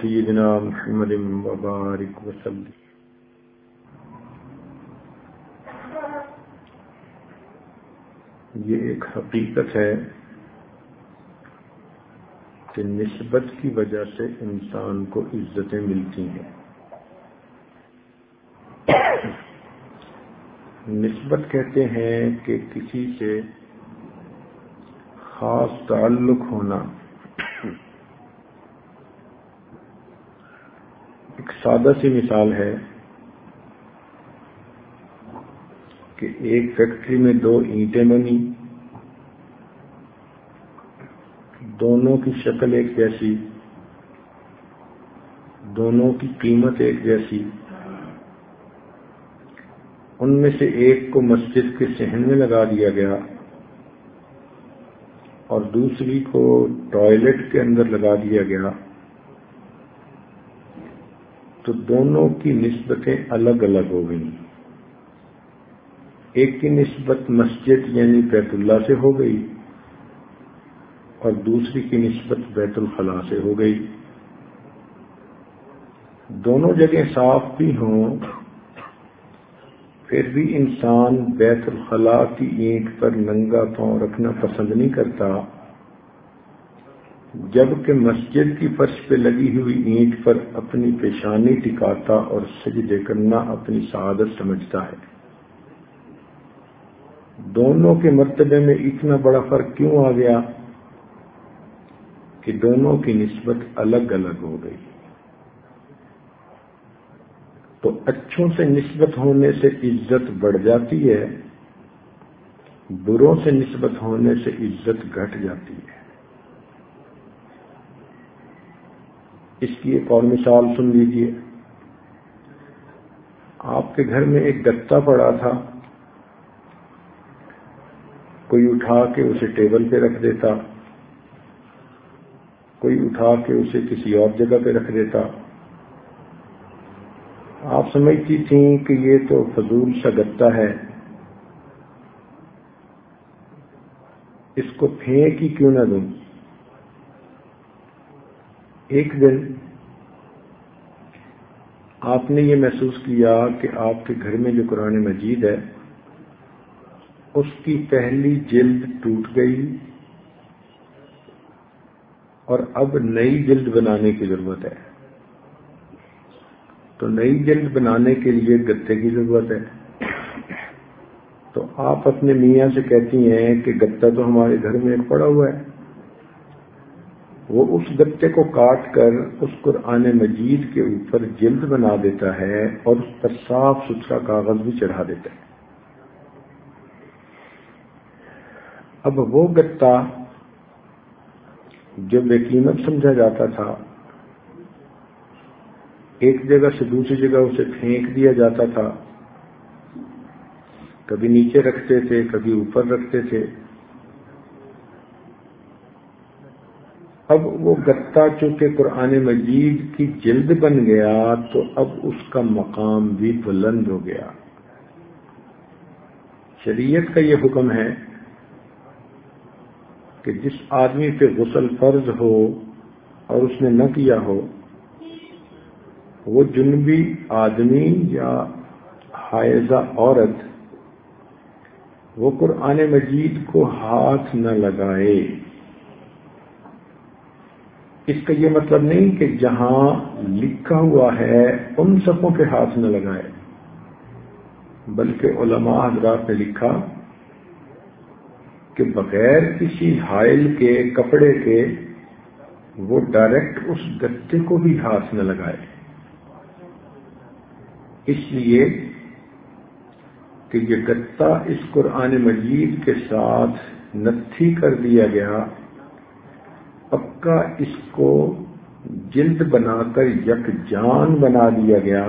سيدنا محمد وبارك وسلم. یہ ایک حقیقت ہے کہ نسبت کی وجہ سے انسان کو عزتیں ملتی ہیں۔ نسبت کہتے ہیں کہ کسی سے خاص تعلق ہونا ایک سادہ سی مثال ہے کہ ایک فیکٹری میں دو اینٹیں بنی دونوں کی شکل ایک جیسی، دونوں کی قیمت ایک جیسی۔ ان میں سے ایک کو مسجد کے صحن میں لگا دیا گیا اور دوسری کو ٹوائلٹ کے اندر لگا دیا گیا۔ تو دونوں کی نسبتیں الگ الگ ہو گئیں۔ ایک کی نسبت مسجد یعنی بیت اللہ سے ہو گئی اور دوسری کی نسبت بیت الخلاء سے ہو گئی۔ دونوں جگہ صاف بھی ہوں، پھر بھی انسان بیت الخلاء کی اینٹ پر ننگا پاؤں رکھنا پسند نہیں کرتا۔ جبکہ مسجد کی فرش پہ لگی ہوئی اینٹ پر اپنی پیشانی ٹکاتا اور سجدے کرنا اپنی سعادت سمجھتا ہے۔ دونوں کے مرتبے میں اتنا بڑا فرق کیوں آ گیا کہ دونوں کی نسبت الگ الگ ہو گئی۔ تو اچھوں سے نسبت ہونے سے عزت بڑھ جاتی ہے، بروں سے نسبت ہونے سے عزت گھٹ جاتی ہے۔ اس کی ایک اور مثال سن لیجیے آپ کے گھر میں ایک گتا پڑا تھا۔ کوئی اٹھا کے اسے ٹیبل پہ رکھ دیتا۔ کوئی اٹھا کے اسے کسی اور جگہ پہ رکھ دیتا۔ آپ سمجھتی تھیں کہ یہ تو فضول سا گتا ہے۔ اس کو پھینک ہی کیوں نہ دوں؟ ایک دن آپ نے یہ محسوس کیا کہ آپ کے گھر میں جو قرآن مجید ہے، اس کی پہلی جلد ٹوٹ گئی اور اب نئی جلد بنانے کی ضرورت ہے۔ تو نئی جلد بنانے کے لیے گتے کی ضرورت ہے۔ تو آپ اپنے میاں سے کہتی ہیں کہ گتا تو ہمارے گھر میں ایک پڑا ہوا ہے۔ وہ اس گتے کو کاٹ کر اس قرآن مجید کے اوپر جلد بنا دیتا ہے اور اس پر صاف ستھرا کاغذ بھی چڑھا دیتا ہے۔ اب وہ گتا جو بے قیمت سمجھا جاتا تھا، ایک جگہ سے دوسری جگہ اسے پھینک دیا جاتا تھا۔ کبھی نیچے رکھتے تھے، کبھی اوپر رکھتے تھے۔ اب وہ گتا چونکہ قرآن مجید کی جلد بن گیا تو اب اس کا مقام بھی بلند ہو گیا۔ شریعت کا یہ حکم ہے کہ جس آدمی پہ غسل فرض ہو اور اس نے نہ کیا ہو، وہ جنبی آدمی یا حائزہ عورت وہ قرآن مجید کو ہاتھ نہ لگائے۔ اس کا یہ مطلب نہیں کہ جہاں لکھا ہوا ہے ان سبوں کے ہاتھ نہ لگائے، بلکہ علماء حضرات نے لکھا کہ بغیر کسی حائل کے، کپڑے کے وہ ڈائریکٹ اس گتے کو بھی ہاتھ نہ لگائے۔ اس لیے کہ یہ گتا اس قرآن مجید کے ساتھ نتھی کر دیا گیا پکا اس کو جلد بنا کر یک جان بنا لیا گیا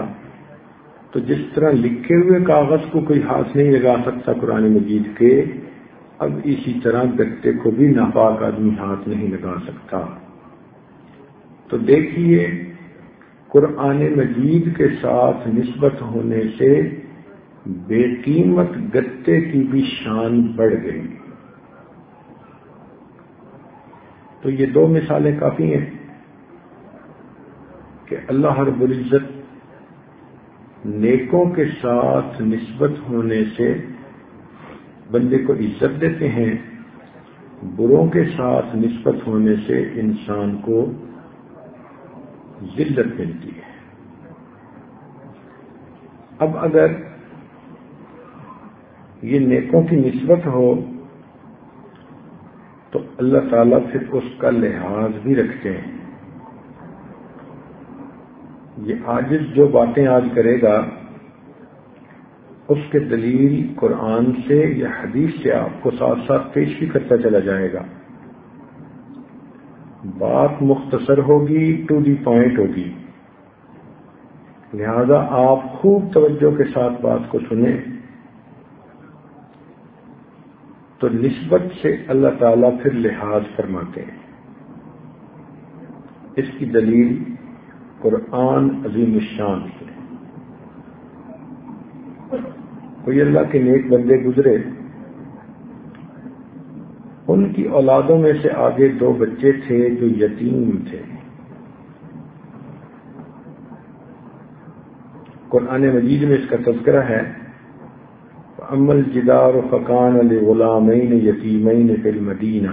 تو جس طرح لکھے ہوئے کاغذ کو کوئی ہاتھ نہیں لگا سکتا قرآن مجید کے، اب اسی طرح گتے کو بھی ناپاک آدمی ہاتھ نہیں لگا سکتا۔ تو دیکھیے، قرآن مجید کے ساتھ نسبت ہونے سے بے قیمت گتے کی بھی شان بڑھ گئی۔ تو یہ دو مثالیں کافی ہیں کہ اللہ رب العزت نیکوں کے ساتھ نسبت ہونے سے بندے کو عزت دیتے ہیں، بروں کے ساتھ نسبت ہونے سے انسان کو ذلت ملتی ہے۔ اب اگر یہ نیکوں کی نسبت ہو تو اللہ تعالیٰ پھر اس کا لحاظ بھی رکھتے ہیں۔ یہ آج جو باتیں آج کرے گا، اس کے دلیل قرآن سے یا حدیث سے آپ کو ساتھ ساتھ پیش بھی کرتا چلا جائے گا۔ بات مختصر ہوگی، ٹو دی پوائنٹ ہوگی۔ لہذا آپ خوب توجہ کے ساتھ بات کو سنیں۔ تو نسبت سے اللہ تعالیٰ پھر لحاظ فرماتے ہیں۔ اس کی دلیل قرآن عظیم الشان سے کوئی اللہ کے نیک بندے گزرے، ان کی اولادوں میں سے آگے دو بچے تھے جو یتیم تھے۔ قرآن مجید میں اس کا تذکرہ ہے۔ امل جدار فقان علی غلامین یتیمین فی المدینہ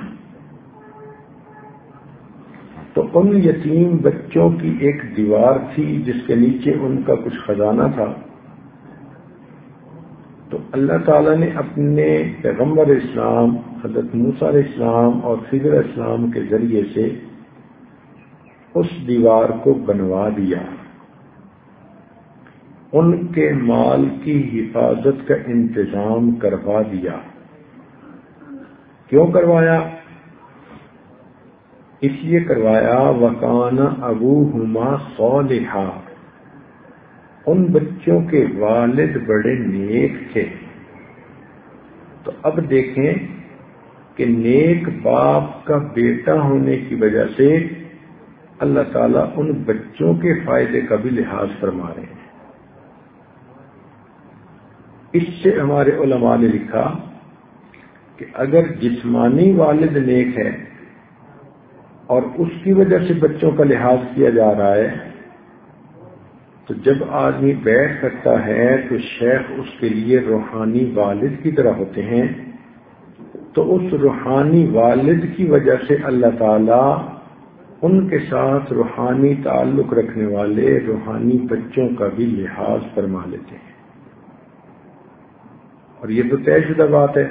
تو ان یتیم بچوں کی ایک دیوار تھی جس کے نیچے ان کا کچھ خزانہ تھا. تو اللہ تعالی نے اپنے پیغمبر اسلام، حضرت موسیٰ اسلام اور فضر اسلام کے ذریعے سے اس دیوار کو بنوا دیا۔ ان کے مال کی حفاظت کا انتظام کروا دیا۔ کیوں کروایا؟ اس لیے کروایا وکان ابو ہما صالحا۔ ان بچوں کے والد بڑے نیک تھے۔ تو اب دیکھیں کہ نیک باپ کا بیٹا ہونے کی وجہ سے اللہ تعالیٰ ان بچوں کے فائدے کا بھی لحاظ فرما رہے ہیں۔ اس سے ہمارے علماء نے لکھا کہ اگر جسمانی والد نیک ہے اور اس کی وجہ سے بچوں کا لحاظ کیا جا رہا ہے، تو جب آدمی بیٹھ سکتا ہے تو شیخ اس کے لیے روحانی والد کی طرح ہوتے ہیں، تو اس روحانی والد کی وجہ سے اللہ تعالی ان کے ساتھ روحانی تعلق رکھنے والے روحانی بچوں کا بھی لحاظ فرما لیتے ہیں۔ اور یہ تو طے شدہ بات ہے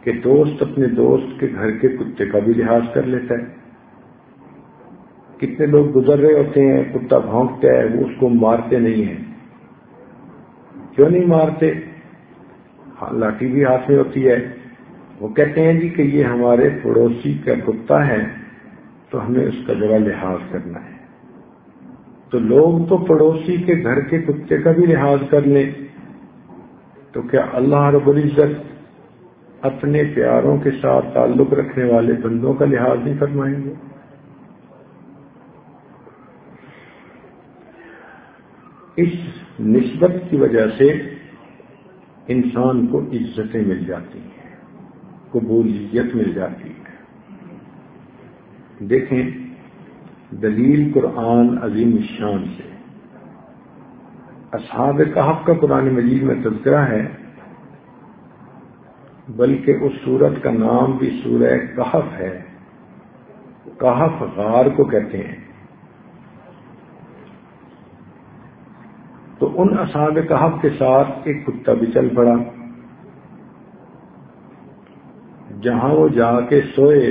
کہ دوست اپنے دوست کے گھر کے کتے کا بھی لحاظ کر لیتا ہے۔ کتنے لوگ گزر رہے ہوتے ہیں، کتا بھونکتا ہے، وہ اس کو مارتے نہیں ہیں۔ کیوں نہیں مارتے؟ ہاں، لاٹھی بھی ہاتھ میں ہوتی ہے۔ وہ کہتے ہیں جی کہ یہ ہمارے پڑوسی کا کتا ہے، تو ہمیں اس کا ذرا لحاظ کرنا ہے۔ تو لوگ تو پڑوسی کے گھر کے کتے کا بھی لحاظ کر لیں۔ تو کیا اللہ رب العزت اپنے پیاروں کے ساتھ تعلق رکھنے والے بندوں کا لحاظ نہیں فرمائیں گے۔ اس نسبت کی وجہ سے انسان کو عزتیں مل جاتی ہیں، قبولیت مل جاتی ہے۔ دیکھیں، دلیل قرآن عظیم شان سے اصحاب کہف کا قرآن مجید میں تذکرہ ہے، بلکہ اس سورت کا نام بھی سورہ کہف ہے۔ کہف غار کو کہتے ہیں۔ تو ان اصحاب کہف کے ساتھ ایک کتا بھی چل پڑا۔ جہاں وہ جا کے سوئے،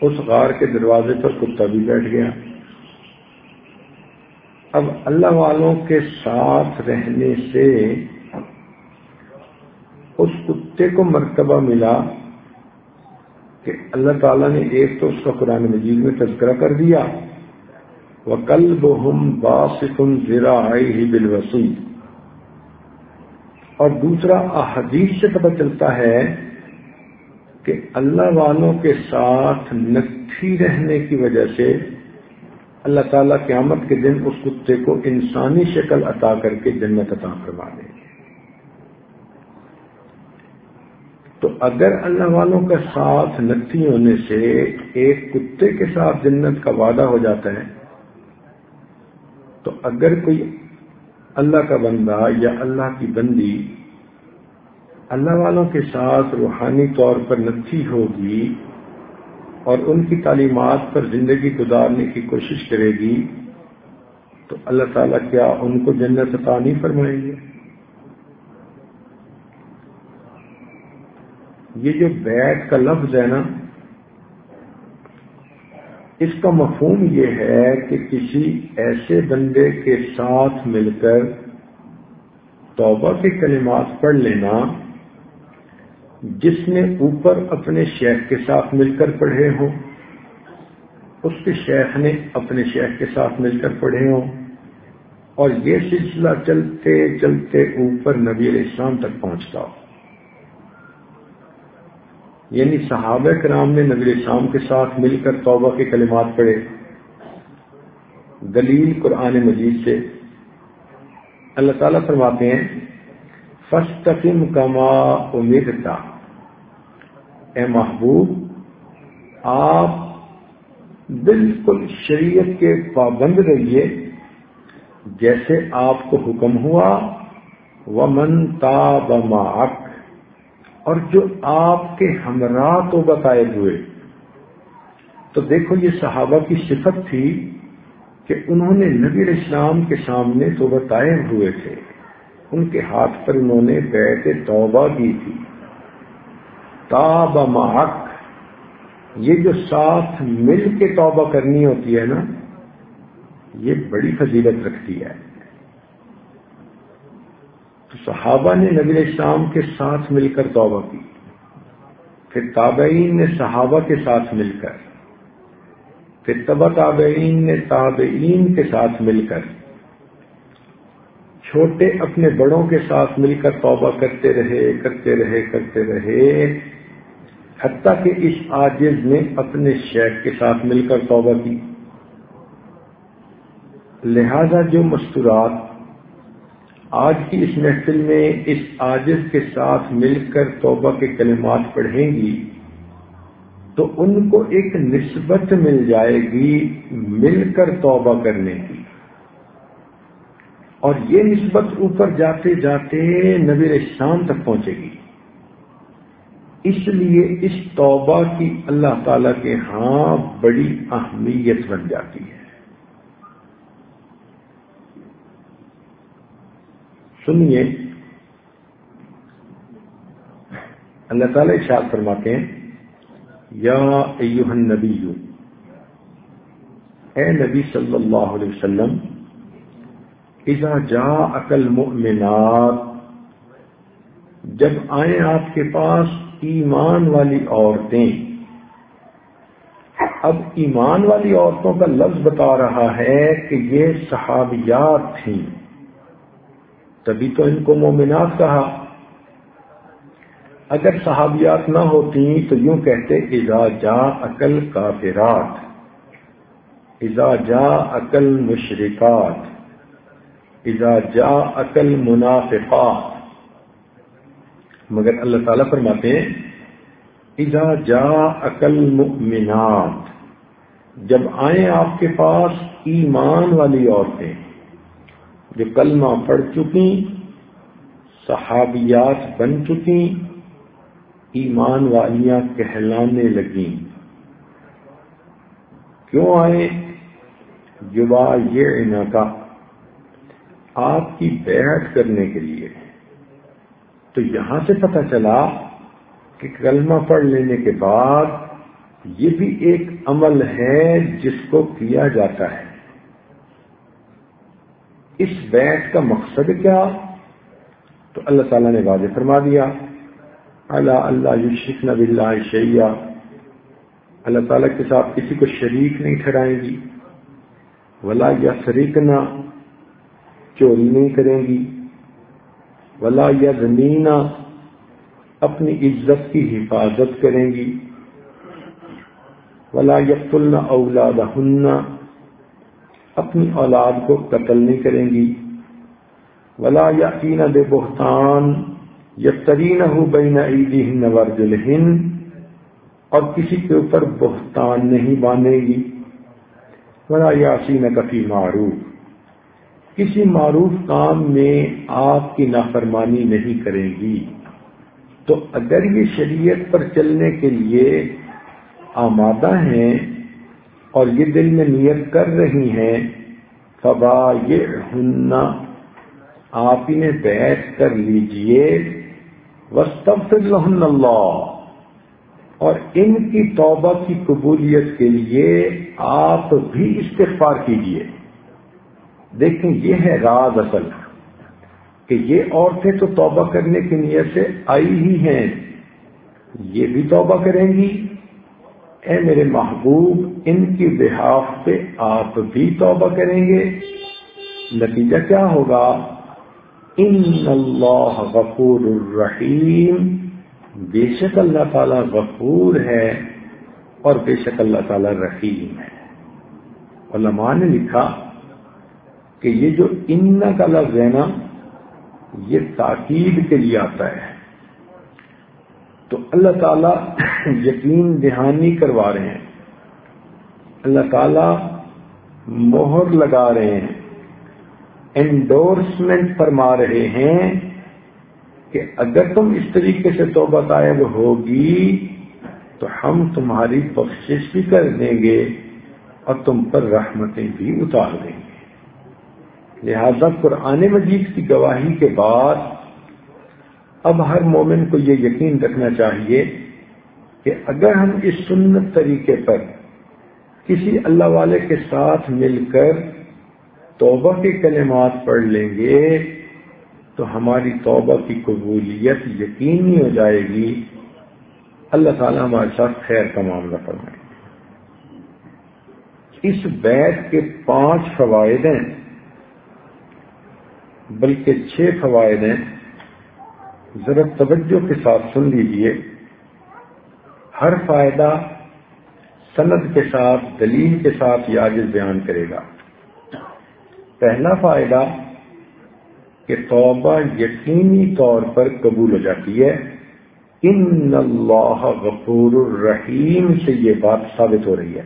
اس غار کے دروازے پر کتا بھی بیٹھ گیا۔ اب اللہ والوں کے ساتھ رہنے سے اس کتے کو مرتبہ ملا کہ اللہ تعالیٰ نے ایک تو اس کا قرآن مجید میں تذکرہ کر دیا۔ وہ کل بہم باسکم ذرا ہی بال اور دوسرا احادیث سے پتہ چلتا ہے کہ اللہ والوں کے ساتھ نکھی رہنے کی وجہ سے اللہ تعالیٰ قیامت کے دن اس کتے کو انسانی شکل عطا کر کے جنت عطا کروا دیں گے تو اگر اللہ والوں کا ساتھ نتی ہونے سے ایک کتے کے ساتھ جنت کا وعدہ ہو جاتا ہے، تو اگر کوئی اللہ کا بندہ یا اللہ کی بندی اللہ والوں کے ساتھ روحانی طور پر نتی ہوگی اور ان کی تعلیمات پر زندگی گزارنے کی کوشش کرے گی تو اللہ تعالیٰ کیا ان کو جنت عطا نہیں فرمائیں گے؟ یہ جو بیٹ کا لفظ ہے نا، اس کا مفہوم یہ ہے کہ کسی ایسے بندے کے ساتھ مل کر توبہ کے کلمات پڑھ لینا جس نے اوپر اپنے شیخ کے ساتھ مل کر پڑھے ہوں، اس کے شیخ نے اپنے شیخ کے ساتھ مل کر پڑھے ہوں، اور یہ سلسلہ چلتے چلتے اوپر نبی علیہ السلام تک پہنچتا ہو یعنی صحابہ کرام نے نبی علیہ السلام کے ساتھ مل کر توبہ کے کلمات پڑھے۔ دلیل قرآن مجید سے اللہ تعالیٰ فرماتے ہیں فسطم کما امیدتا اے محبوب، آپ بالکل شریعت کے پابند رہیے۔ جیسے آپ کو حکم ہوا و منتا بماک اور جو آپ کے ہمراہ تو بتائے ہوئے۔ تو دیکھو، یہ صحابہ کی صفت تھی کہ انہوں نے نبی اسلام کے سامنے تو بتائے ہوئے تھے۔ ان کے ہاتھ پر انہوں نے بیٹھ توبہ کی تھی۔ تاب محق۔ یہ جو ساتھ مل کے توبہ کرنی ہوتی ہے نا، یہ بڑی فضیلت رکھتی ہے۔ تو صحابہ نے نبی اسلام کے ساتھ مل کر توبہ کی۔ پھر تابعین نے صحابہ کے ساتھ مل کر۔ پھر تبا تابعین نے تابعین کے ساتھ مل کر۔ چھوٹے اپنے بڑوں کے ساتھ مل کر توبہ کرتے رہے کرتے رہے کرتے رہے۔ حتیٰ کہ اس آجز نے اپنے شیخ کے ساتھ مل کر توبہ کی۔ لہذا جو مستورات آج کی اس محفل میں اس آجز کے ساتھ مل کر توبہ کے کلمات پڑھیں گی، تو ان کو ایک نسبت مل جائے گی مل کر توبہ کرنے کی۔ اور یہ نسبت اوپر جاتے جاتے نبی شام تک پہنچے گی۔ اس لیے اس توبہ کی اللہ تعالی کے ہاں بڑی اہمیت بن جاتی ہے۔ سنیے۔ اللہ تعالی اشار فرماتے ہیں، یا ایوہ النبی اے نبی صلی اللہ علیہ وسلم، اذا جا عقل مؤمنات جب آئیں آپ کے پاس ایمان والی عورتیں۔ اب ایمان والی عورتوں کا لفظ بتا رہا ہے کہ یہ صحابیات تھیں۔ تبھی تو ان کو مومنات کہا۔ اگر صحابیات نہ ہوتی تو یوں کہتے، اذا جا عقل کافرات اذا جا عقل مشرقات اذا جا عقل منافقات مگر اللہ تعالیٰ فرماتے ہیں، اذا جا عقل مؤمنات جب آئیں آپ کے پاس ایمان والی عورتیں، جو کلمہ پڑھ چکی صحابیات بن چکی ایمان والیاں کہلانے لگیں۔ کیوں آئے جبا یہ کا آپ کی بیعت کرنے کے لیے۔ تو یہاں سے پتہ چلا کہ کلمہ پڑھ لینے کے بعد یہ بھی ایک عمل ہے جس کو کیا جاتا ہے۔ اس بیت کا مقصد کیا؟ تو اللہ تعالیٰ نے واضح فرما دیا اللہ اللہ یشرف نب اللہ شیا اللہ تعالیٰ کے ساتھ کسی کو شریک نہیں ٹھہرائیں گی، ولا یا شریکنا چوری نہیں کریں گی۔ ولا یا زمینہ اپنی عزت کی حفاظت کریں گی۔ ولا یقل اولاد اپنی اولاد کو قتل نہیں کریں گی۔ ولا یقین بے بہتان یترین ہو بین عیدی ہند ورجل اور کسی کے اوپر بہتان نہیں باندھے گی۔ ولا یاسین کفی معروف کسی معروف کام میں آپ کی نافرمانی نہیں کرے گی۔ تو اگر یہ شریعت پر چلنے کے لیے آمادہ ہیں اور یہ دل میں نیت کر رہی ہیں فبا یہ ہننا آپ انہیں بیٹھ کر لیجیے۔ وسطر اللہ اور ان کی توبہ کی قبولیت کے لیے آپ بھی استغفار کیجیے۔ دیکھیں یہ ہے راز اصل کہ یہ عورتیں تو توبہ کرنے کی نیت سے آئی ہی ہیں۔ یہ بھی توبہ کریں گی۔ اے میرے محبوب، ان کی بحاف پہ آپ بھی توبہ کریں گے۔ نتیجہ کیا ہوگا؟ ان اللہ غفور الرحیم۔ بے شک اللہ تعالیٰ غفور ہے اور بے شک اللہ تعالیٰ رحیم ہے۔ علماء نے لکھا کہ یہ جو ان کا لفظ ہے نا، یہ تاکید کے لیے آتا ہے۔ تو اللہ تعالیٰ یقین دہانی کروا رہے ہیں۔ اللہ تعالیٰ مہر لگا رہے ہیں۔ انڈورسمنٹ فرما رہے ہیں کہ اگر تم اس طریقے سے توبہ طائب ہوگی، تو ہم تمہاری بخشش بھی کر دیں گے اور تم پر رحمتیں بھی اتار دیں گے۔ لہذا قرآن مجید کی گواہی کے بعد اب ہر مومن کو یہ یقین رکھنا چاہیے کہ اگر ہم اس سنت طریقے پر کسی اللہ والے کے ساتھ مل کر توبہ کے کلمات پڑھ لیں گے تو ہماری توبہ کی قبولیت یقینی ہو جائے گی۔ اللہ تعالیٰ ہمارے ساتھ خیر کا معاملہ فرمائے۔ اس بیت کے پانچ فوائد ہیں۔ بلکہ چھ فوائد ہیں ذرا توجہ کے ساتھ سن لیجیے۔ ہر فائدہ سند کے ساتھ، دلیل کے ساتھ یہ بیان کرے گا۔ پہلا فائدہ کہ توبہ یقینی طور پر قبول ہو جاتی ہے۔ ان اللہ غفور الرحیم سے یہ بات ثابت ہو رہی ہے۔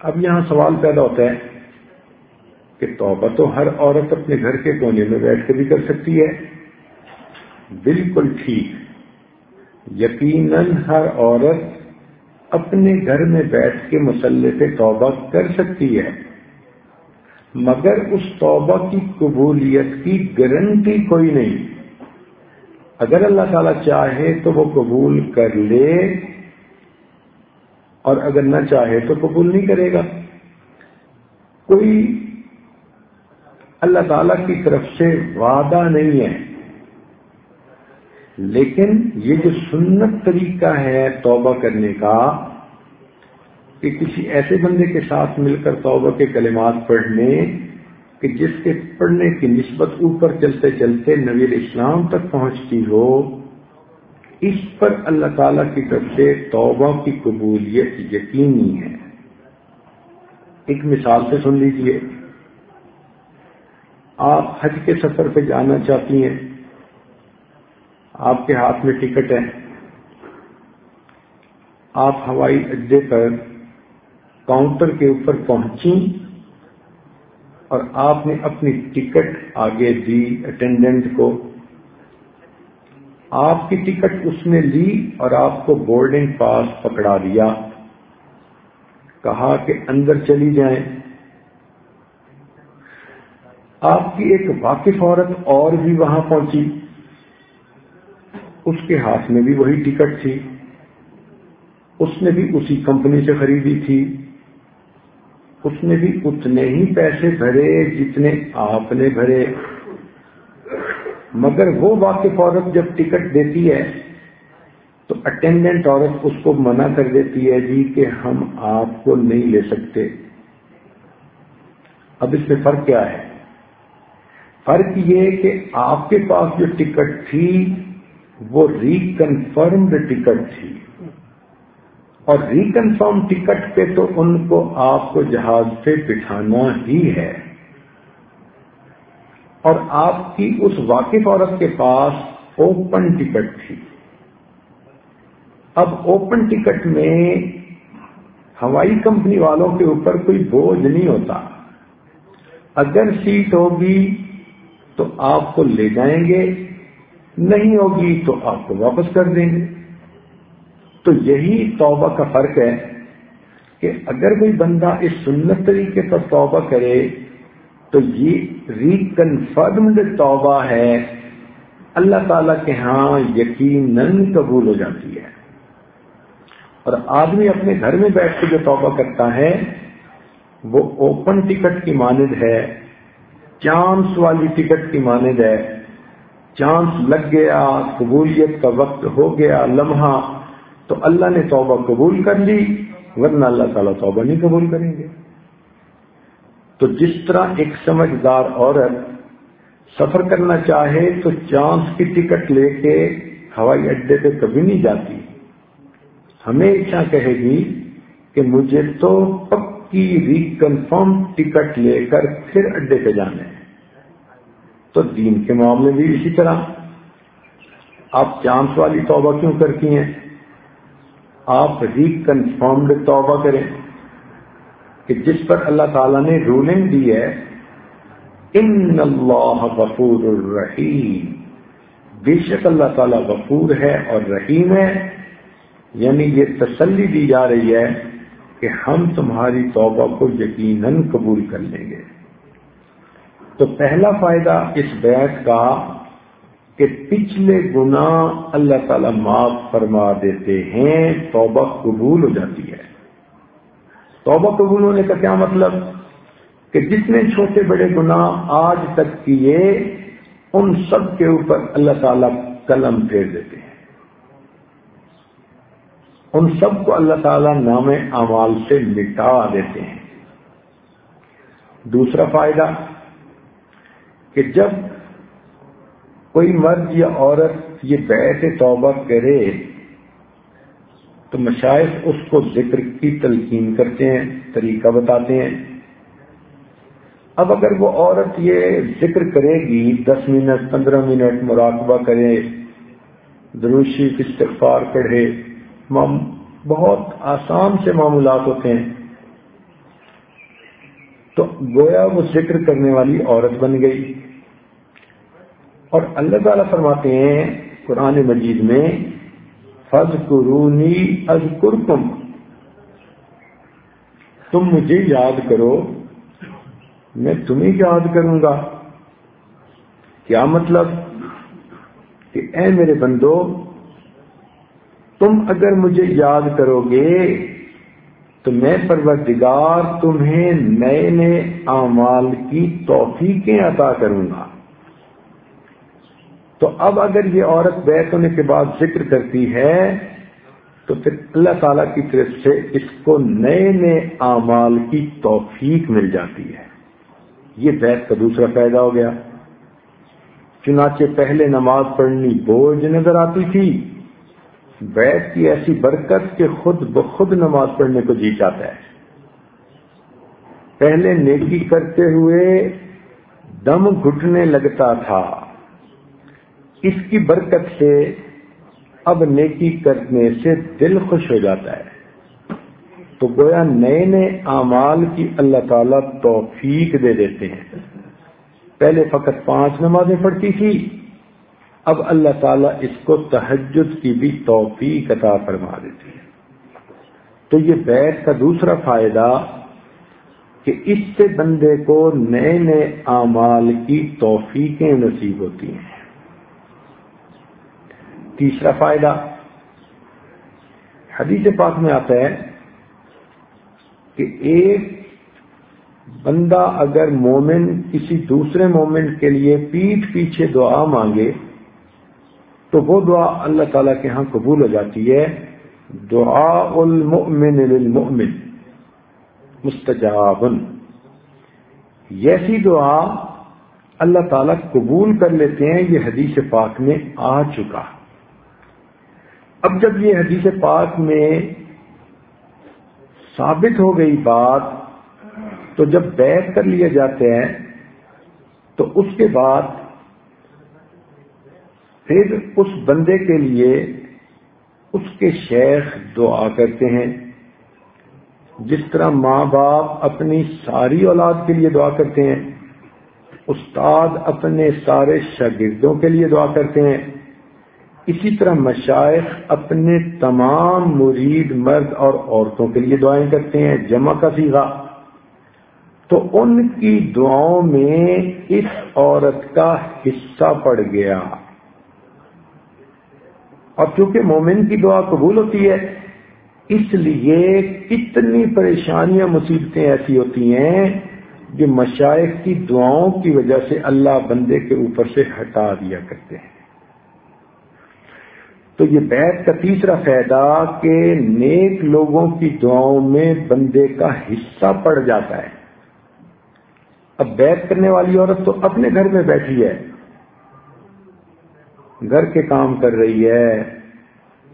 اب یہاں سوال پیدا ہوتا ہے کہ توبہ تو ہر عورت اپنے گھر کے کونے میں بیٹھ کے بھی کر سکتی ہے۔ بالکل ٹھیک۔ یقیناً ہر عورت اپنے گھر میں بیٹھ کے مسلح پہ توبہ کر سکتی ہے۔ مگر اس توبہ کی قبولیت کی گارنٹی کوئی نہیں۔ اگر اللہ تعالی چاہے تو وہ قبول کر لے اور اگر نہ چاہے تو قبول نہیں کرے گا۔ کوئی اللہ تعالی کی طرف سے وعدہ نہیں ہے۔ لیکن یہ جو سنت طریقہ ہے توبہ کرنے کا، کہ کسی ایسے بندے کے ساتھ مل کر توبہ کے کلمات پڑھنے، کہ جس کے پڑھنے کی نسبت اوپر چلتے چلتے نویر اسلام تک پہنچتی ہو، اس پر اللہ تعالی کی طرف سے توبہ کی قبولیت یقینی ہے۔ ایک مثال سے سن لیجیے۔ آپ حج کے سفر پہ جانا چاہتی ہیں، آپ کے ہاتھ میں ٹکٹ ہے، آپ ہوائی اڈے پر کاؤنٹر کے اوپر پہنچی اور آپ نے اپنی ٹکٹ آگے دی اٹینڈنٹ کو۔ آپ کی ٹکٹ اس نے لی اور آپ کو بورڈنگ پاس پکڑا دیا، کہا کہ اندر چلی جائیں۔ آپ کی ایک واقف عورت اور بھی وہاں پہنچی۔ اس کے ہاتھ میں بھی وہی ٹکٹ تھی۔ اس نے بھی اسی کمپنی سے خریدی تھی۔ اس نے بھی اتنے ہی پیسے بھرے جتنے آپ نے بھرے۔ مگر وہ واقف عورت جب ٹکٹ دیتی ہے، تو اٹینڈنٹ عورت اس کو منع کر دیتی ہے جی کہ ہم آپ کو نہیں لے سکتے۔ اب اس میں فرق کیا ہے؟ فرق یہ کہ آپ کے پاس جو ٹکٹ تھی وہ ریکنفرمڈ ٹکٹ تھی۔ اور ریکنفرم ٹکٹ پہ تو ان کو آپ کو جہاز پہ بٹھانا ہی ہے۔ اور آپ کی اس واقف عورت کے پاس اوپن ٹکٹ تھی۔ اب اوپن ٹکٹ میں ہوائی کمپنی والوں کے اوپر کوئی بوجھ نہیں ہوتا۔ اگر سیٹ ہوگی تو آپ کو لے جائیں گے، نہیں ہوگی تو آپ کو واپس کر دیں گے۔ تو یہی توبہ کا فرق ہے کہ اگر کوئی بندہ اس سنت طریقے پر توبہ کرے، تو یہ ریکنفرمڈ توبہ ہے۔ اللہ تعالی کے ہاں یقیناً قبول ہو جاتی ہے۔ اور آدمی اپنے گھر میں بیٹھ کے جو توبہ کرتا ہے، وہ اوپن ٹکٹ کی مانند ہے۔ چانس والی ٹکٹ کی مانند ہے چانس لگ گیا، قبولیت کا وقت ہو گیا لمحہ۔ تو اللہ نے توبہ قبول کر لی، ورنہ اللہ تعالیٰ توبہ نہیں قبول کریں گے۔ تو جس طرح ایک سمجھدار عورت سفر کرنا چاہے، تو چانس کی ٹکٹ لے کے ہوائی اڈے پہ کبھی نہیں جاتی۔ ہمیشہ کہے گی کہ مجھے تو پک کی ریکنفرم ٹکٹ لے کر پھر اڈے پہ جانے ہیں تو دین کے معاملے بھی اسی طرح۔ آپ چانس والی توبہ کیوں کرتی ہیں؟ آپ ریکنفرمڈ توبہ کریں۔ کہ جس پر اللہ تعالی نے رولنگ دی ہے ان اللہ غفور الرحیم بے شک اللہ تعالیٰ غفور ہے اور رحیم ہے۔ یعنی یہ تسلی دی جا رہی ہے۔ کہ ہم تمہاری توبہ کو یقیناً قبول کر لیں گے۔ تو پہلا فائدہ اس بیت کا کہ پچھلے گنا اللہ تعالی معاف فرما دیتے ہیں، توبہ قبول ہو جاتی ہے۔ توبہ قبول ہونے کا کیا مطلب؟ کہ جتنے چھوٹے بڑے گنا آج تک کیے، ان سب کے اوپر اللہ تعالی قلم پھیر دیتے ہیں۔ ان سب کو اللہ تعالیٰ نام اعمال سے مٹا دیتے ہیں۔ دوسرا فائدہ کہ جب کوئی مرد یا عورت یہ بیت توبہ کرے تو مشائق اس کو ذکر کی تلقین کرتے ہیں، طریقہ بتاتے ہیں۔ اب اگر وہ عورت یہ ذکر کرے گی، دس منٹ، پندرہ منٹ مراقبہ کرے، دروشی، استغفار پڑھے بہت آسان سے معمولات ہوتے ہیں۔ تو گویا وہ ذکر کرنے والی عورت بن گئی۔ اور اللہ تعالیٰ فرماتے ہیں قرآن مجید میں فض قرونی از تم مجھے یاد کرو، میں تمہیں یاد کروں گا۔ کیا مطلب؟ کہ اے میرے بندو تم اگر مجھے یاد کرو گے تو میں پروردگار تمہیں نئے نئے اعمال کی توفیقیں عطا کروں گا۔ تو اب اگر یہ عورت بیت ہونے کے بعد ذکر کرتی ہے، تو پھر اللہ تعالی کی طرف سے اس کو نئے نئے اعمال کی توفیق مل جاتی ہے۔ یہ بیت کا دوسرا فائدہ ہو گیا۔ چنانچہ پہلے نماز پڑھنی بوجھ نظر آتی تھی۔ بیت کی ایسی برکت کہ خود بخود نماز پڑھنے کو جی چاہتا ہے۔ پہلے نیکی کرتے ہوئے دم گھٹنے لگتا تھا۔ اس کی برکت سے اب نیکی کرنے سے دل خوش ہو جاتا ہے۔ تو گویا نئے نئے اعمال کی اللہ تعالی توفیق دے دیتے ہیں۔ پہلے فقط پانچ نمازیں پڑھتی تھی۔ اب اللہ تعالیٰ اس کو تحجد کی بھی توفیق عطا فرما دیتی ہے۔ تو یہ بیت کا دوسرا فائدہ کہ اس سے بندے کو نئے نئے اعمال کی توفیقیں نصیب ہوتی ہیں۔ تیسرا فائدہ، حدیث پاک میں آتا ہے کہ ایک بندہ اگر مومن کسی دوسرے مومن کے لیے پیٹ پیچھے دعا مانگے تو وہ دعا اللہ تعالیٰ کے ہاں قبول ہو جاتی ہے۔ دعا المؤمن للمؤمن، مستجابن۔ ایسی دعا اللہ تعالیٰ قبول کر لیتے ہیں، یہ حدیث پاک میں آ چکا۔ اب جب یہ حدیث پاک میں ثابت ہو گئی بات، تو جب بیت کر لیے جاتے ہیں، تو اس کے بعد پھر اس بندے کے لیے اس کے شیخ دعا کرتے ہیں۔ جس طرح ماں باپ اپنی ساری اولاد کے لیے دعا کرتے ہیں، استاد اپنے سارے شاگردوں کے لیے دعا کرتے ہیں۔ اسی طرح مشائق اپنے تمام مرید مرد اور عورتوں کے لیے دعائیں کرتے ہیں، جمع کا سیگا تو ان کی دعاؤں میں اس عورت کا حصہ پڑ گیا۔ اور چونکہ مومن کی دعا قبول ہوتی ہے، اس لیے کتنی پریشانیاں، مصیبتیں ایسی ہوتی ہیں جو مشائق کی دعاؤں کی وجہ سے اللہ بندے کے اوپر سے ہٹا دیا کرتے ہیں۔ تو یہ بیت کا تیسرا فائدہ کہ نیک لوگوں کی دعاؤں میں بندے کا حصہ پڑ جاتا ہے۔ اب بیت کرنے والی عورت تو اپنے گھر میں بیٹھی ہے۔ گھر کے کام کر رہی ہے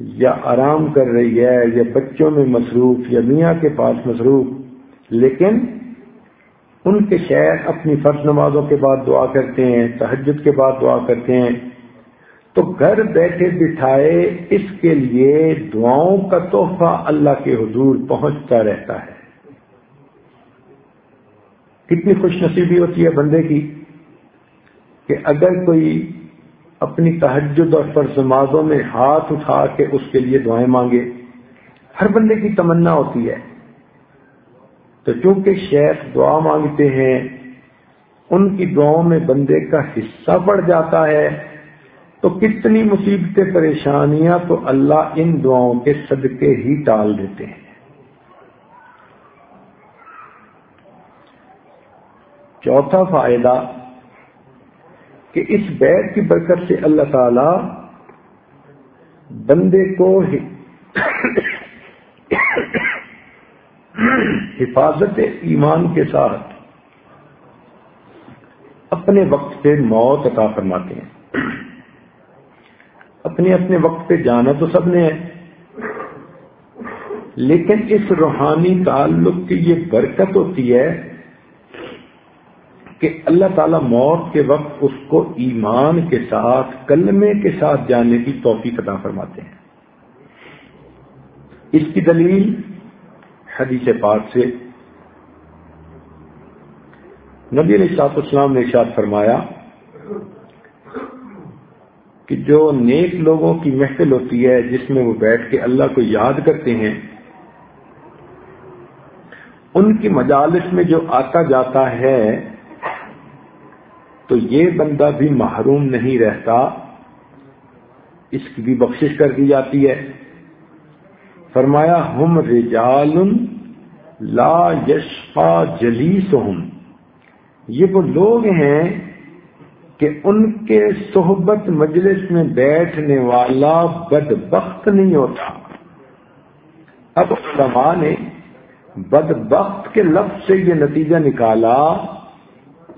یا آرام کر رہی ہے یا بچوں میں مصروف یا میاں کے پاس مصروف، لیکن ان کے شہر اپنی فرض نمازوں کے بعد دعا کرتے ہیں تحجد کے بعد دعا کرتے ہیں۔ تو گھر بیٹھے بٹھائے اس کے لیے دعاؤں کا تحفہ اللہ کے حضور پہنچتا رہتا ہے۔ کتنی خوش نصیبی ہوتی ہے بندے کی کہ اگر کوئی اپنی تحجد اور فرض نمازوں میں ہاتھ اٹھا کے اس کے لیے دعائیں مانگے۔ ہر بندے کی تمنا ہوتی ہے۔ تو چونکہ شیخ دعا مانگتے ہیں، ان کی دعاؤں میں بندے کا حصہ بڑھ جاتا ہے۔ تو کتنی مصیبتیں، پریشانیاں تو اللہ ان دعاؤں کے صدقے ہی ٹال دیتے ہیں۔ چوتھا فائدہ کہ اس بیت کی برکت سے اللہ تعالی بندے کو حفاظت ایمان کے ساتھ اپنے وقت پہ موت عطا فرماتے ہیں۔ اپنے اپنے وقت پہ جانا تو سب نے ہے۔ لیکن اس روحانی تعلق کی یہ برکت ہوتی ہے کہ اللہ تعالی موت کے وقت اس کو ایمان کے ساتھ، کلمے کے ساتھ جانے کی توفیق عطا فرماتے ہیں۔ اس کی دلیل حدیث پاک سے نبی علیہ صاحب اسلام نے ارشاد فرمایا کہ جو نیک لوگوں کی محفل ہوتی ہے، جس میں وہ بیٹھ کے اللہ کو یاد کرتے ہیں، ان کی مجالس میں جو آتا جاتا ہے تو یہ بندہ بھی محروم نہیں رہتا، اس کی بھی بخشش کر دی جاتی ہے۔ فرمایا، ہم رجال لا یشفا جلیس یہ وہ لوگ ہیں کہ ان کے صحبت مجلس میں بیٹھنے والا بد بخت نہیں ہوتا۔ اب علماء نے بد بخت کے لفظ سے یہ نتیجہ نکالا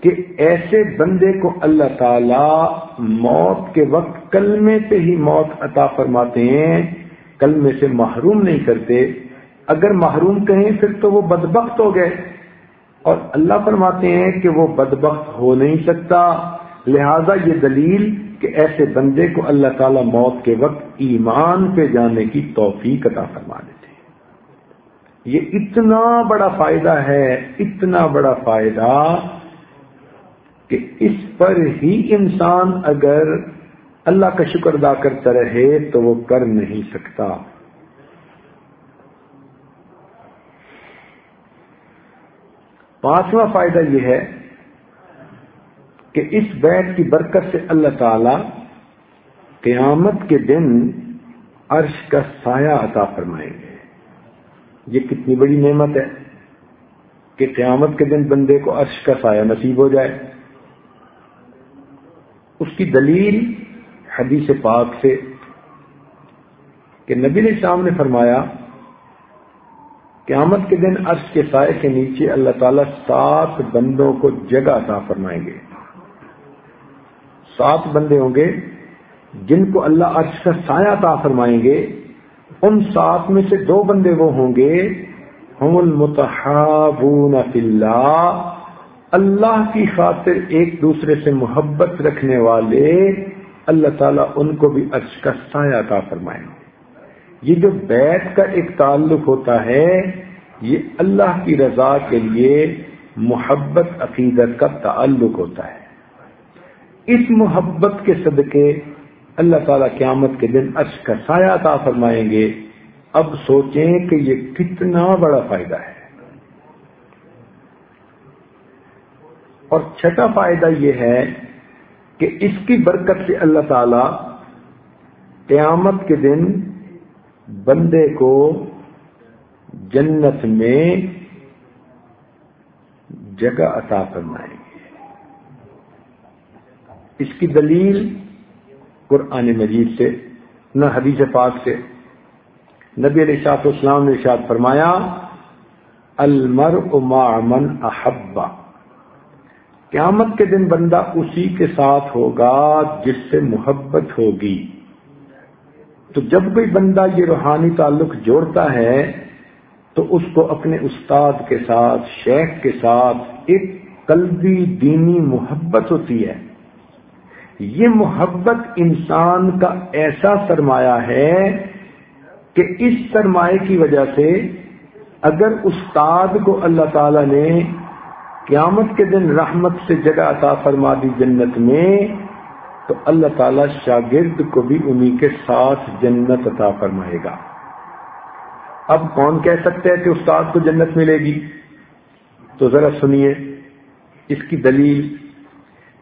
کہ ایسے بندے کو اللہ تعالی موت کے وقت کلمے پہ ہی موت عطا فرماتے ہیں، کلمے سے محروم نہیں کرتے۔ اگر محروم کہیں پھر تو وہ بدبخت ہو گئے۔ اور اللہ فرماتے ہیں کہ وہ بدبخت ہو نہیں سکتا۔ لہذا یہ دلیل کہ ایسے بندے کو اللہ تعالی موت کے وقت ایمان پہ جانے کی توفیق عطا فرما دیتے ہیں۔ یہ اتنا بڑا فائدہ ہے، اتنا بڑا فائدہ کہ اس پر ہی انسان اگر اللہ کا شکر ادا کرتا رہے تو وہ کر نہیں سکتا۔ پانچواں فائدہ یہ ہے کہ اس بیت کی برکت سے اللہ تعالی قیامت کے دن عرش کا سایہ عطا فرمائیں گے یہ کتنی بڑی نعمت ہے کہ قیامت کے دن بندے کو عرش کا سایہ نصیب ہو جائے۔ اس کی دلیل حدیث پاک سے کہ نبی نے شام نے فرمایا، قیامت کے دن عرش کے سائے کے نیچے اللہ تعالیٰ سات بندوں کو جگہ عطا فرمائیں گے۔ سات بندے ہوں گے جن کو اللہ عرش کا سایہ عطا فرمائیں گے۔ ان سات میں سے دو بندے وہ ہوں گے، ہم المتحابون فی اللہ اللہ کی خاطر ایک دوسرے سے محبت رکھنے والے اللہ تعالیٰ ان کو بھی عرش کا سایہ عطا فرمائیں گے۔ یہ جو بیت کا ایک تعلق ہوتا ہے، یہ اللہ کی رضا کے لیے محبت عقیدت کا تعلق ہوتا ہے۔ اس محبت کے صدقے اللہ تعالیٰ قیامت کے دن اچھ کا سایہ عطا فرمائیں گے۔ اب سوچیں کہ یہ کتنا بڑا فائدہ ہے۔ اور چھٹا فائدہ یہ ہے کہ اس کی برکت سے اللہ تعالی قیامت کے دن بندے کو جنت میں جگہ عطا فرمائیں گے۔ اس کی دلیل قرآن مجید سے، نہ حدیث پاک سے۔ نبی علیہ شاط اسلام نے ارشاد فرمایا المر من احبا قیامت کے دن بندہ اسی کے ساتھ ہوگا جس سے محبت ہوگی۔ تو جب کوئی بندہ یہ روحانی تعلق جوڑتا ہے، تو اس کو اپنے استاد کے ساتھ، شیخ کے ساتھ ایک قلبی، دینی محبت ہوتی ہے۔ یہ محبت انسان کا ایسا سرمایہ ہے کہ اس سرمایہ کی وجہ سے اگر استاد کو اللہ تعالی نے قیامت کے دن رحمت سے جگہ عطا فرما دی جنت میں، تو اللہ تعالی شاگرد کو بھی انہی کے ساتھ جنت عطا فرمائے گا۔ اب کون کہہ سکتے ہیں کہ استاد کو جنت ملے گی؟ تو ذرا سنیے، اس کی دلیل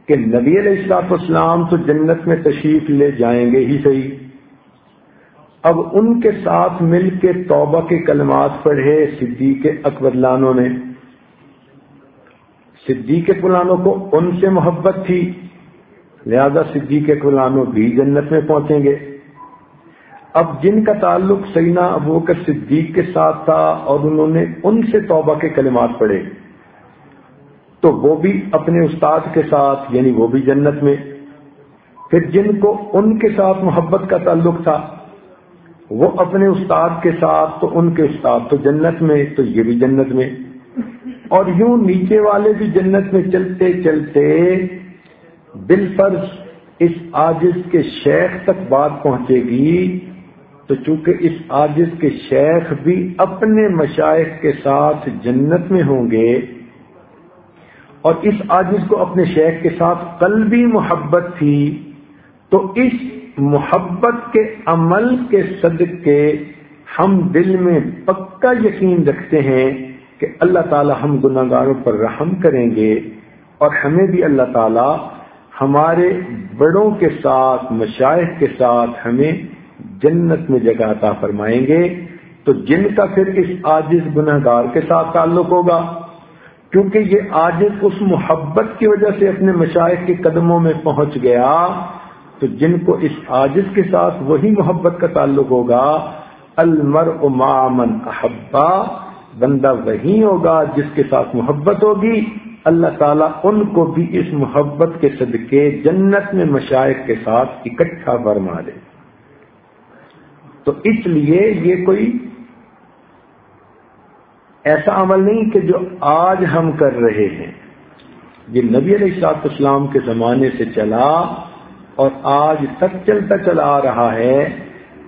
کہ نبی علیہ السلاط اسلام تو جنت میں تشریف لے جائیں گے ہی صحیح۔ اب ان کے ساتھ مل کے توبہ کے کلمات پڑھے صدیق اکبر لانوں نے۔ صدیق فلانوں کو ان سے محبت تھی۔ لہذا صدیق فلانوں بھی جنت میں پہنچیں گے۔ اب جن کا تعلق سینا ابو کر صدیق کے ساتھ تھا اور انہوں نے ان سے توبہ کے کلمات پڑھے، تو وہ بھی اپنے استاد کے ساتھ یعنی وہ بھی جنت میں۔ پھر جن کو ان کے ساتھ محبت کا تعلق تھا، وہ اپنے استاد کے ساتھ، تو ان کے استاد تو جنت میں، تو یہ بھی جنت میں۔ اور یوں نیچے والے بھی جنت میں چلتے چلتے بل فرض اس آجز کے شیخ تک بات پہنچے گی، تو چونکہ اس آجز کے شیخ بھی اپنے مشائق کے ساتھ جنت میں ہوں گے، اور اس عاجز کو اپنے شیخ کے ساتھ قلبی محبت تھی، تو اس محبت کے عمل کے صدقے ہم دل میں پکا یقین رکھتے ہیں۔ کہ اللہ تعالی ہم گناہ گاروں پر رحم کریں گے اور ہمیں بھی اللہ تعالی ہمارے بڑوں کے ساتھ مشائق کے ساتھ ہمیں جنت میں جگہ عطا فرمائیں گے۔ تو جن کا پھر اس عاجز گناہ گار کے ساتھ تعلق ہوگا؟ کیونکہ یہ آج اس محبت کی وجہ سے اپنے مشاہد کے قدموں میں پہنچ گیا، تو جن کو اس عاجز کے ساتھ وہی محبت کا تعلق ہوگا المر امامن احبا بندہ وہی ہوگا جس کے ساتھ محبت ہوگی۔ اللہ تعالیٰ ان کو بھی اس محبت کے صدقے جنت میں مشائق کے ساتھ اکٹھا برما دے۔ تو اس لیے یہ کوئی ایسا عمل نہیں کہ جو آج ہم کر رہے ہیں۔ یہ نبی علیہ السلاط اسلام کے زمانے سے چلا اور آج تک چلتا چلا آ رہا ہے۔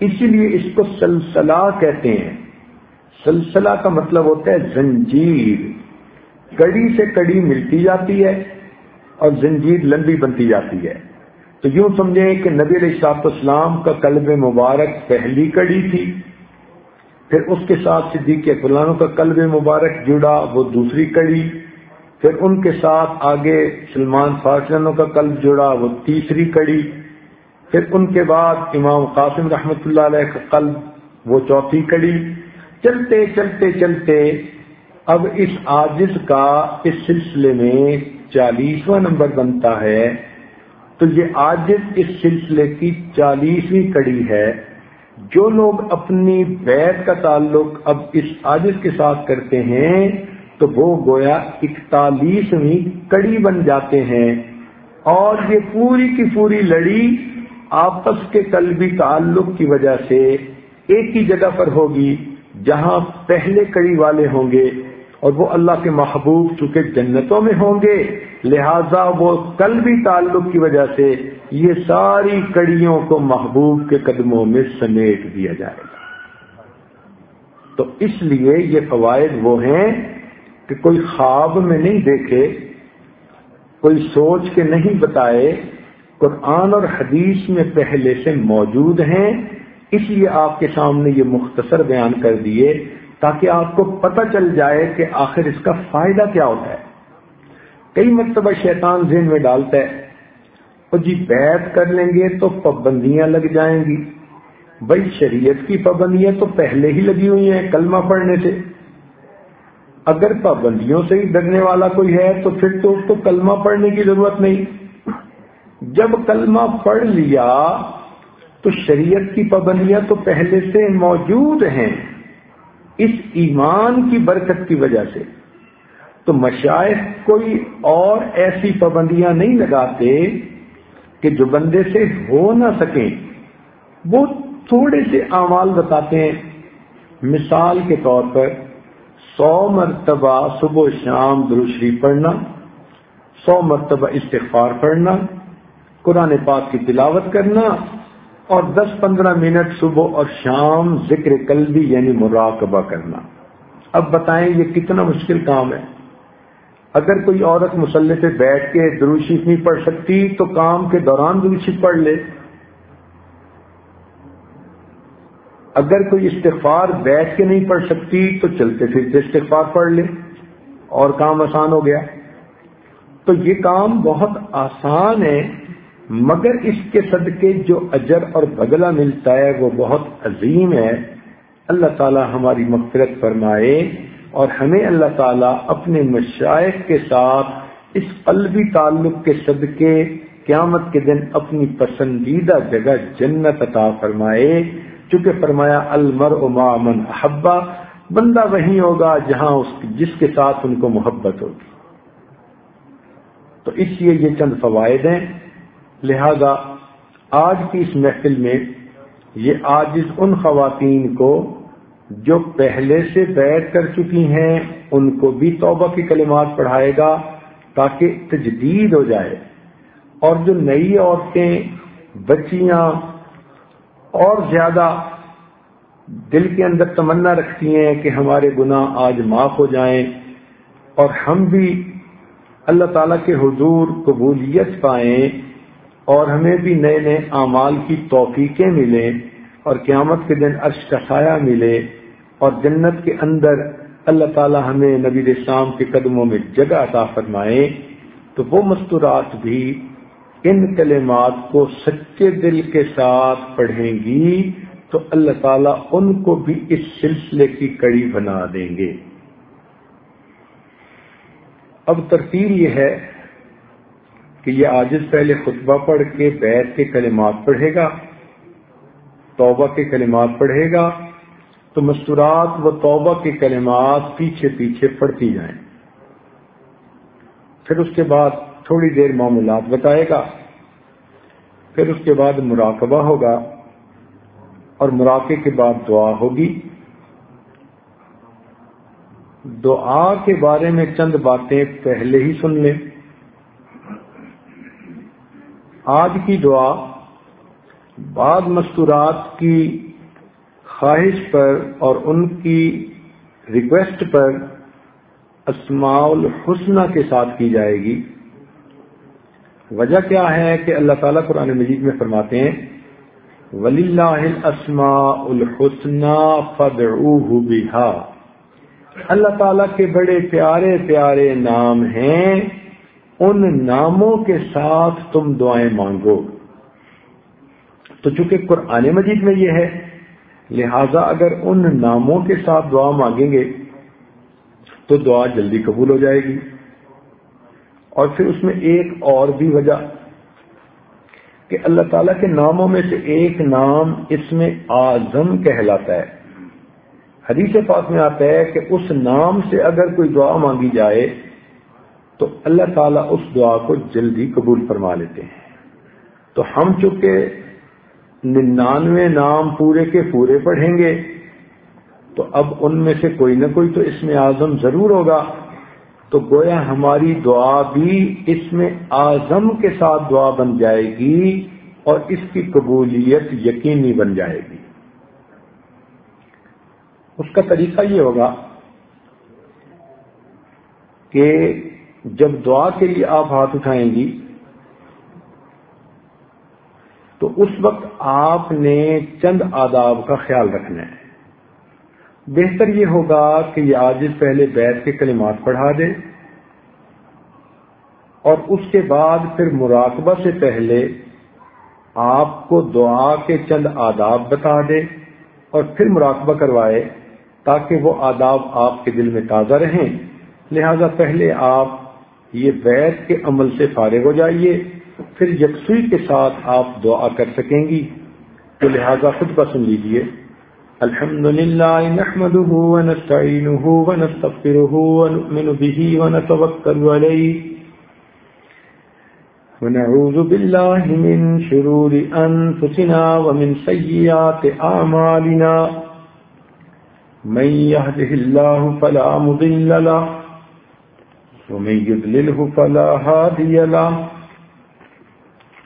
اسی لیے اس کو سلسلہ کہتے ہیں۔ سلسلہ کا مطلب ہوتا ہے زنجیر۔ کڑی سے کڑی ملتی جاتی ہے اور زنجیر لمبی بنتی جاتی ہے۔ تو یوں سمجھیں کہ نبی علیہ السلاط اسلام کا قلب مبارک پہلی کڑی تھی، پھر اس کے ساتھ صدیق فلانوں کا قلب مبارک جڑا، وہ دوسری کڑی، پھر ان کے ساتھ آگے سلمان فارسلانوں کا قلب جڑا، وہ تیسری کڑی، پھر ان کے بعد امام قاسم رحمۃ اللہ علیہ کا قلب، وہ چوتھی کڑی۔ چلتے چلتے چلتے اب اس آجز کا اس سلسلے میں چالیسواں نمبر بنتا ہے۔ تو یہ آج اس سلسلے کی چالیسویں کڑی ہے۔ جو لوگ اپنی بیت کا تعلق اب اس عاجز کے ساتھ کرتے ہیں، تو وہ گویا اکتالیسویں کڑی بن جاتے ہیں۔ اور یہ پوری کی پوری لڑی آپس کے قلبی تعلق کی وجہ سے ایک ہی جگہ پر ہوگی۔ جہاں پہلے کڑی والے ہوں گے اور وہ اللہ کے محبوب چونکہ جنتوں میں ہوں گے، لہذا وہ قلبی تعلق کی وجہ سے یہ ساری کڑیوں کو محبوب کے قدموں میں سمیٹ دیا جائے گا۔ تو اس لیے یہ فوائد وہ ہیں کہ کوئی خواب میں نہیں دیکھے، کوئی سوچ کے نہیں بتائے، قرآن اور حدیث میں پہلے سے موجود ہیں۔ اس لیے آپ کے سامنے یہ مختصر بیان کر دیے تاکہ آپ کو پتہ چل جائے کہ آخر اس کا فائدہ کیا ہوتا ہے۔ کئی مرتبہ شیطان ذہن میں ڈالتا ہے اور جی بیت کر لیں گے تو پابندیاں لگ جائیں گی۔ بھائی، شریعت کی پابندیاں تو پہلے ہی لگی ہوئی ہیں کلمہ پڑھنے سے۔ اگر پابندیوں سے ہی ڈرنے والا کوئی ہے تو پھر تو اس کو کلمہ پڑھنے کی ضرورت نہیں۔ جب کلمہ پڑھ لیا تو شریعت کی پابندیاں تو پہلے سے موجود ہیں اس ایمان کی برکت کی وجہ سے۔ تو مشائق کوئی اور ایسی پابندیاں نہیں لگاتے کہ جو بندے سے ہو نہ سکیں۔ وہ تھوڑے سے اعمال بتاتے ہیں۔ مثال کے طور پر سو مرتبہ صبح و شام دروشری پڑھنا، سو مرتبہ استغفار پڑھنا، قرآن پاک کی تلاوت کرنا اور دس پندرہ منٹ صبح اور شام ذکر قلبی یعنی مراقبہ کرنا۔ اب بتائیں یہ کتنا مشکل کام ہے۔ اگر کوئی عورت مسلح پہ بیٹھ کے دروشی نہیں پڑھ سکتی تو کام کے دوران دروشی پڑھ لے۔ اگر کوئی استغفار بیٹھ کے نہیں پڑھ سکتی تو چلتے پھرتے استغفار پڑھ لے۔ اور کام آسان ہو گیا۔ تو یہ کام بہت آسان ہے۔ مگر اس کے صدقے جو اجر اور بدلہ ملتا ہے وہ بہت عظیم ہے۔ اللہ تعالی ہماری مغفرت فرمائے اور ہمیں اللہ تعالیٰ اپنے مشائق کے ساتھ اس قلبی تعلق کے صدقے قیامت کے دن اپنی پسندیدہ جگہ جنت عطا فرمائے۔ چونکہ فرمایا المر من احبا بندہ وہی ہوگا جہاں اس جس کے ساتھ ان کو محبت ہوگی۔ تو اس لیے یہ چند فوائد ہیں۔ لہذا آج کی اس محفل میں یہ آج ان خواتین کو جو پہلے سے بیٹھ کر چکی ہیں، ان کو بھی توبہ کی کلمات پڑھائے گا تاکہ تجدید ہو جائے۔ اور جو نئی عورتیں، بچیاں اور زیادہ دل کے اندر تمنا رکھتی ہیں کہ ہمارے گناہ آج معاف ہو جائیں۔ اور ہم بھی اللہ تعالیٰ کے حضور قبولیت پائیں۔ اور ہمیں بھی نئے نئے اعمال کی توفیقیں ملیں اور قیامت کے دن عرش کا سایہ ملے اور جنت کے اندر اللہ تعالیٰ ہمیں نبی اسلام کے قدموں میں جگہ عطا فرمائے، تو وہ مستورات بھی ان کلمات کو سچے دل کے ساتھ پڑھیں گی، تو اللہ تعالیٰ ان کو بھی اس سلسلے کی کڑی بنا دیں گے۔ اب ترتیب یہ ہے کہ یہ آجز پہلے خطبہ پڑھ کے بیت کے کلمات پڑھے گا، توبہ کے کلمات پڑھے گا، تو مستورات و توبہ کے کلمات پیچھے پیچھے پڑھتی جائیں۔ پھر اس کے بعد تھوڑی دیر معمولات بتائے گا، پھر اس کے بعد مراقبہ ہوگا اور مراقبے کے بعد دعا ہوگی۔ دعا کے بارے میں چند باتیں پہلے ہی سن لیں۔ آج کی دعا بعض مستورات کی خواہش پر اور ان کی ریکویسٹ پر اسماع الحسنہ کے ساتھ کی جائے گی۔ وجہ کیا ہے کہ اللہ تعالیٰ قرآن مجید میں فرماتے ہیں ولی اللہ اسماء الحسنہ فد اللہ تعالیٰ کے بڑے پیارے پیارے نام ہیں۔ ان ناموں کے ساتھ تم دعائیں مانگو۔ تو چونکہ قرآن مجید میں یہ ہے، لہذا اگر ان ناموں کے ساتھ دعا مانگیں گے، تو دعا جلدی قبول ہو جائے گی۔ اور پھر اس میں ایک اور بھی وجہ کہ اللہ تعالیٰ کے ناموں میں سے ایک نام اس میں آزم کہلاتا ہے۔ حدیث پاک میں آتا ہے کہ اس نام سے اگر کوئی دعا مانگی جائے تو اللہ تعالیٰ اس دعا کو جلدی قبول فرما لیتے ہیں۔ تو ہم چونکہ ننانوے نام پورے کے پورے پڑھیں گے، تو اب ان میں سے کوئی نہ کوئی تو اس میں اعظم ضرور ہوگا۔ تو گویا ہماری دعا بھی اس میں اعظم کے ساتھ دعا بن جائے گی اور اس کی قبولیت یقینی بن جائے گی۔ اس کا طریقہ یہ ہوگا کہ جب دعا کے لیے آپ ہاتھ اٹھائیں گی، تو اس وقت آپ نے چند آداب کا خیال رکھنا ہے۔ بہتر یہ ہوگا کہ یہ آج پہلے بیت کے کلمات پڑھا دے اور اس کے بعد پھر مراقبہ سے پہلے آپ کو دعا کے چند آداب بتا دے اور پھر مراقبہ کروائے تاکہ وہ آداب آپ کے دل میں تازہ رہیں۔ لہذا پہلے آپ یہ بیت کے عمل سے فارغ ہو جائیے، پھر یکسوئی کے ساتھ آپ دعا کر سکیں گی۔ تو لہذا خود کا سن لیجیے الحمد للہ نحمده ونستعینه ونستغفره ونؤمن به ونتوکل علیه ونعوذ بالله من شرور أنفسنا ومن سيئات أعمالنا من يهده الله فلا مضل له ومن يضلله فلا هادي له.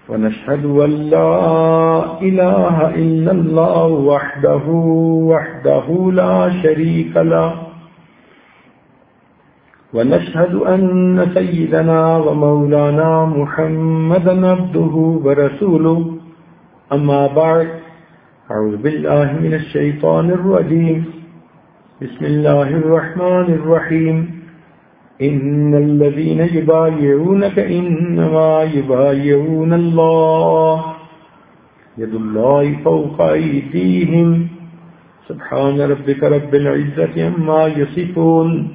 ونشهد أن لا إله إلا الله وحده وحده لا شريك له. ونشهد أن سيدنا ومولانا محمدا عبده ورسوله. أما بعد أعوذ بالله من الشيطان الرجيم. بسم الله الرحمن الرحيم. إن الذين يبايعونك إنما يبايعون الله. يد الله فوق أيديهم. سبحان ربك رب العزة عما يصفون.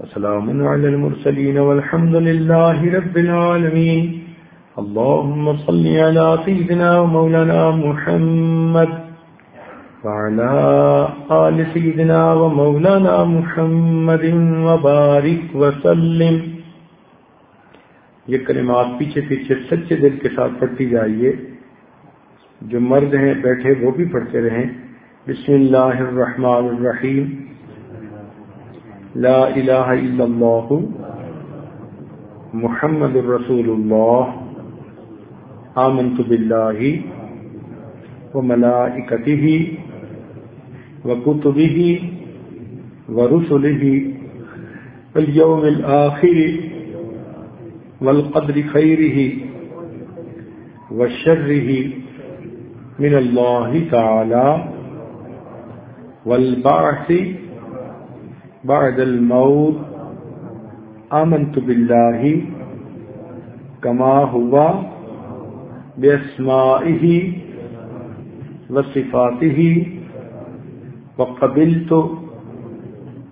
وسلام على المرسلين والحمد لله رب العالمين. اللهم صل على سيدنا ومولانا محمد وعلى آل سيدنا ومولانا محمد وبارك وسلم۔ یہ کلمات پیچھے پیچھے سچے دل کے ساتھ پڑھتی جائیے۔ جو مرد ہیں، بیٹھے، وہ بھی پڑھتے رہیں۔ بسم اللہ الرحمن الرحیم۔ لا الہ الا اللہ۔ محمد الرسول اللہ۔ آمنت باللہ وملائکتہ وكتبه ورسله واليوم الآخر والقدر خيره والشره من الله تعالى والبعث بعد الموت آمنت بالله كما هو بأسمائه وصفاته وقبلت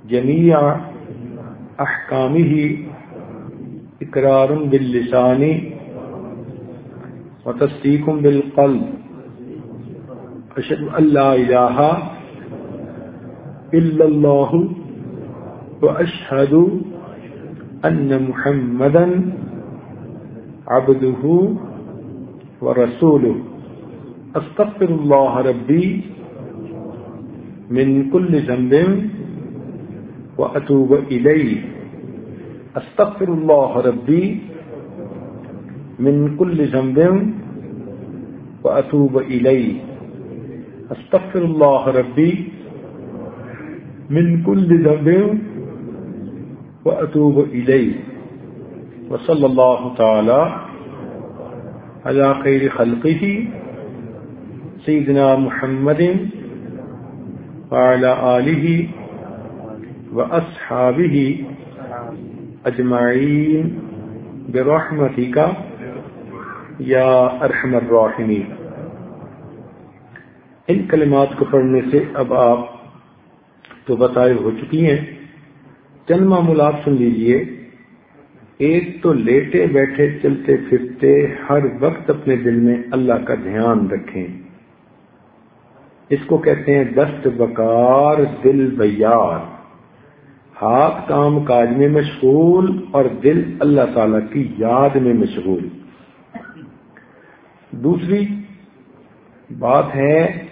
جميع أحكامه إقرار باللسان وتصديق بالقلب. أشهد أن لا إله إلا الله وأشهد أن محمدا عبده ورسوله. أستغفر الله ربي من كل ذنب وأتوب إليه. أستغفر الله ربي من كل ذنب وأتوب إليه. أستغفر الله ربي من كل ذنب وأتوب إليه. وصلى الله تعالى على خير خلقه سيدنا محمد وعلى آله وأصحابه أجمعين برحمتك يا أرحم الراحمين. ان کلمات کو پڑھنے سے اب آپ تو بتائے ہو چکی ہیں۔ چند معمولات سن لیجیے۔ ایک تو لیٹے بیٹھے چلتے پھرتے ہر وقت اپنے دل میں اللہ کا دھیان رکھیں۔ اس کو کہتے ہیں دست بکار دل بیار۔ ہاتھ کام کاج میں مشغول اور دل اللہ تعالی کی یاد میں مشغول۔ دوسری بات ہے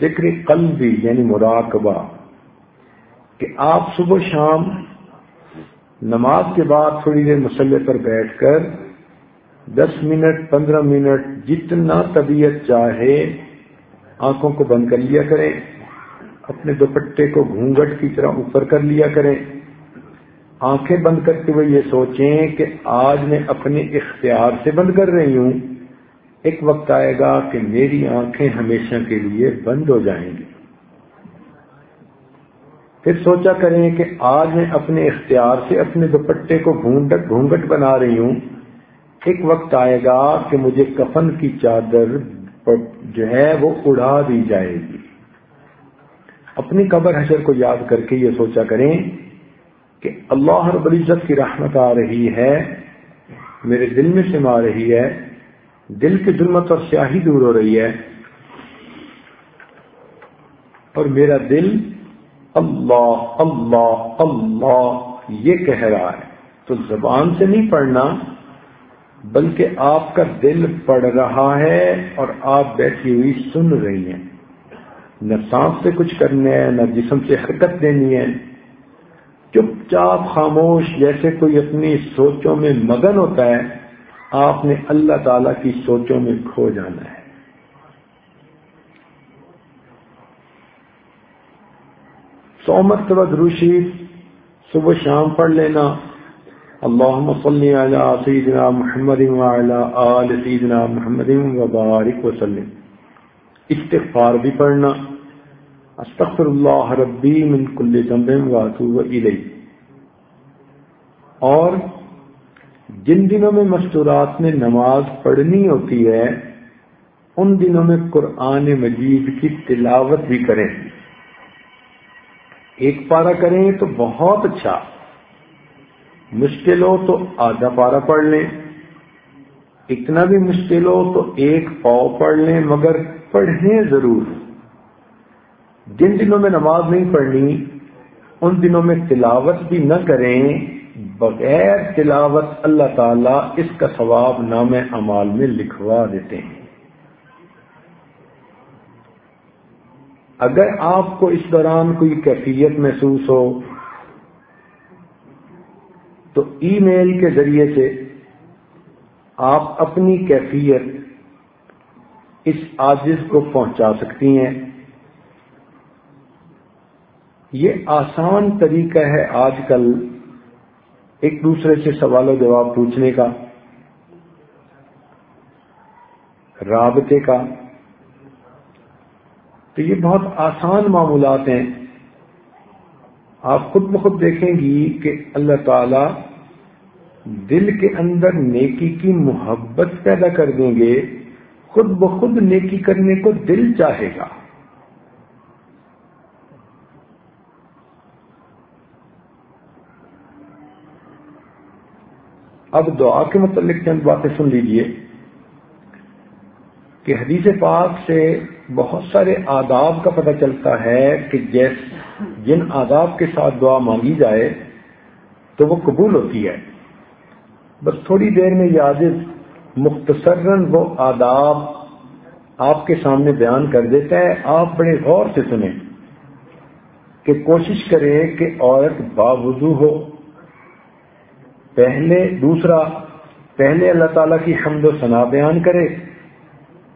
ذکر قلبی یعنی مراقبہ، کہ آپ صبح شام نماز کے بعد تھوڑی دیر مسلح پر بیٹھ کر دس منٹ، پندرہ منٹ جتنا طبیعت چاہے آنکھوں کو بند کر لیا کریں، اپنے دوپٹے کو گھونگٹ کی طرح اوپر کر لیا کریں۔ آنکھیں بند کرتے ہوئے یہ سوچیں کہ آج میں اپنے اختیار سے بند کر رہی ہوں۔ ایک وقت آئے گا کہ میری آنکھیں ہمیشہ کے لیے بند ہو جائیں گی۔ پھر سوچا کریں کہ آج میں اپنے اختیار سے اپنے دوپٹے کو گھونگٹ گھونگٹ بنا رہی ہوں۔ ایک وقت آئے گا کہ مجھے کفن کی چادر جو ہے وہ اڑا دی جائے گی۔ اپنی قبر حشر کو یاد کر کے یہ سوچا کریں کہ اللہ رب العزت کی رحمت آ رہی ہے، میرے دل میں سما رہی ہے، دل کی ظلمت اور سیاہی دور ہو رہی ہے۔ اور میرا دل اللہ اللہ اللہ یہ کہہ رہا ہے۔ تو زبان سے نہیں پڑھنا بلکہ آپ کا دل پڑھ رہا ہے اور آپ بیٹھی ہوئی سن رہی ہیں۔ نہ سانس سے کچھ کرنا ہے نہ جسم سے حرکت دینی ہے۔ چپ چاپ، خاموش جیسے کوئی اپنی سوچوں میں مگن ہوتا ہے، آپ نے اللہ تعالی کی سوچوں میں کھو جانا ہے۔ سو مرتبہ دروشید صبح شام پڑھ لینا۔ اللہم صلی علی سیدنا محمد وعلا آل سیدنا محمد وبارک وسلم. استغفار بھی پڑھنا. استغفر اللہ ربی من کل ذنب واتوب الیہ. اور جن دنوں میں مستورات میں نماز پڑھنی ہوتی ہے، ان دنوں میں قرآن مجید کی تلاوت بھی کریں۔ ایک پارا کریں تو بہت اچھا۔ مشکل ہو تو آدھا پارا پڑھ لیں۔ اتنا بھی مشکل ہو تو ایک پاؤ پڑھ لیں، مگر پڑھیں ضرور۔ جن دنوں میں نماز نہیں پڑھنی، ان دنوں میں تلاوت بھی نہ کریں، بغیر تلاوت اللہ تعالی اس کا ثواب نام امال میں لکھوا دیتے ہیں۔ اگر آپ کو اس دوران کوئی کیفیت محسوس ہو تو ای میل کے ذریعے سے آپ اپنی کیفیت اس آجز کو پہنچا سکتی ہیں۔ یہ آسان طریقہ ہے آج کل ایک دوسرے سے سوال و جواب پوچھنے کا، رابطے کا۔ تو یہ بہت آسان معمولات ہیں۔ آپ خود بخود دیکھیں گی کہ اللہ تعالی دل کے اندر نیکی کی محبت پیدا کر دیں گے، خود بخود نیکی کرنے کو دل چاہے گا۔ اب دعا کے متعلق چند باتیں سن لیجیے۔ کہ حدیث پاک سے بہت سارے آداب کا پتہ چلتا ہے کہ جیس جن آداب کے ساتھ دعا مانگی جائے تو وہ قبول ہوتی ہے۔ بس تھوڑی دیر میں یاد مختصراً وہ آداب آپ کے سامنے بیان کر دیتا ہے۔ آپ بڑے غور سے سنیں کہ کوشش کرے کہ عورت باوضو ہو۔ پہلے دوسرا، پہلے اللہ تعالی کی حمد و ثنا بیان کرے۔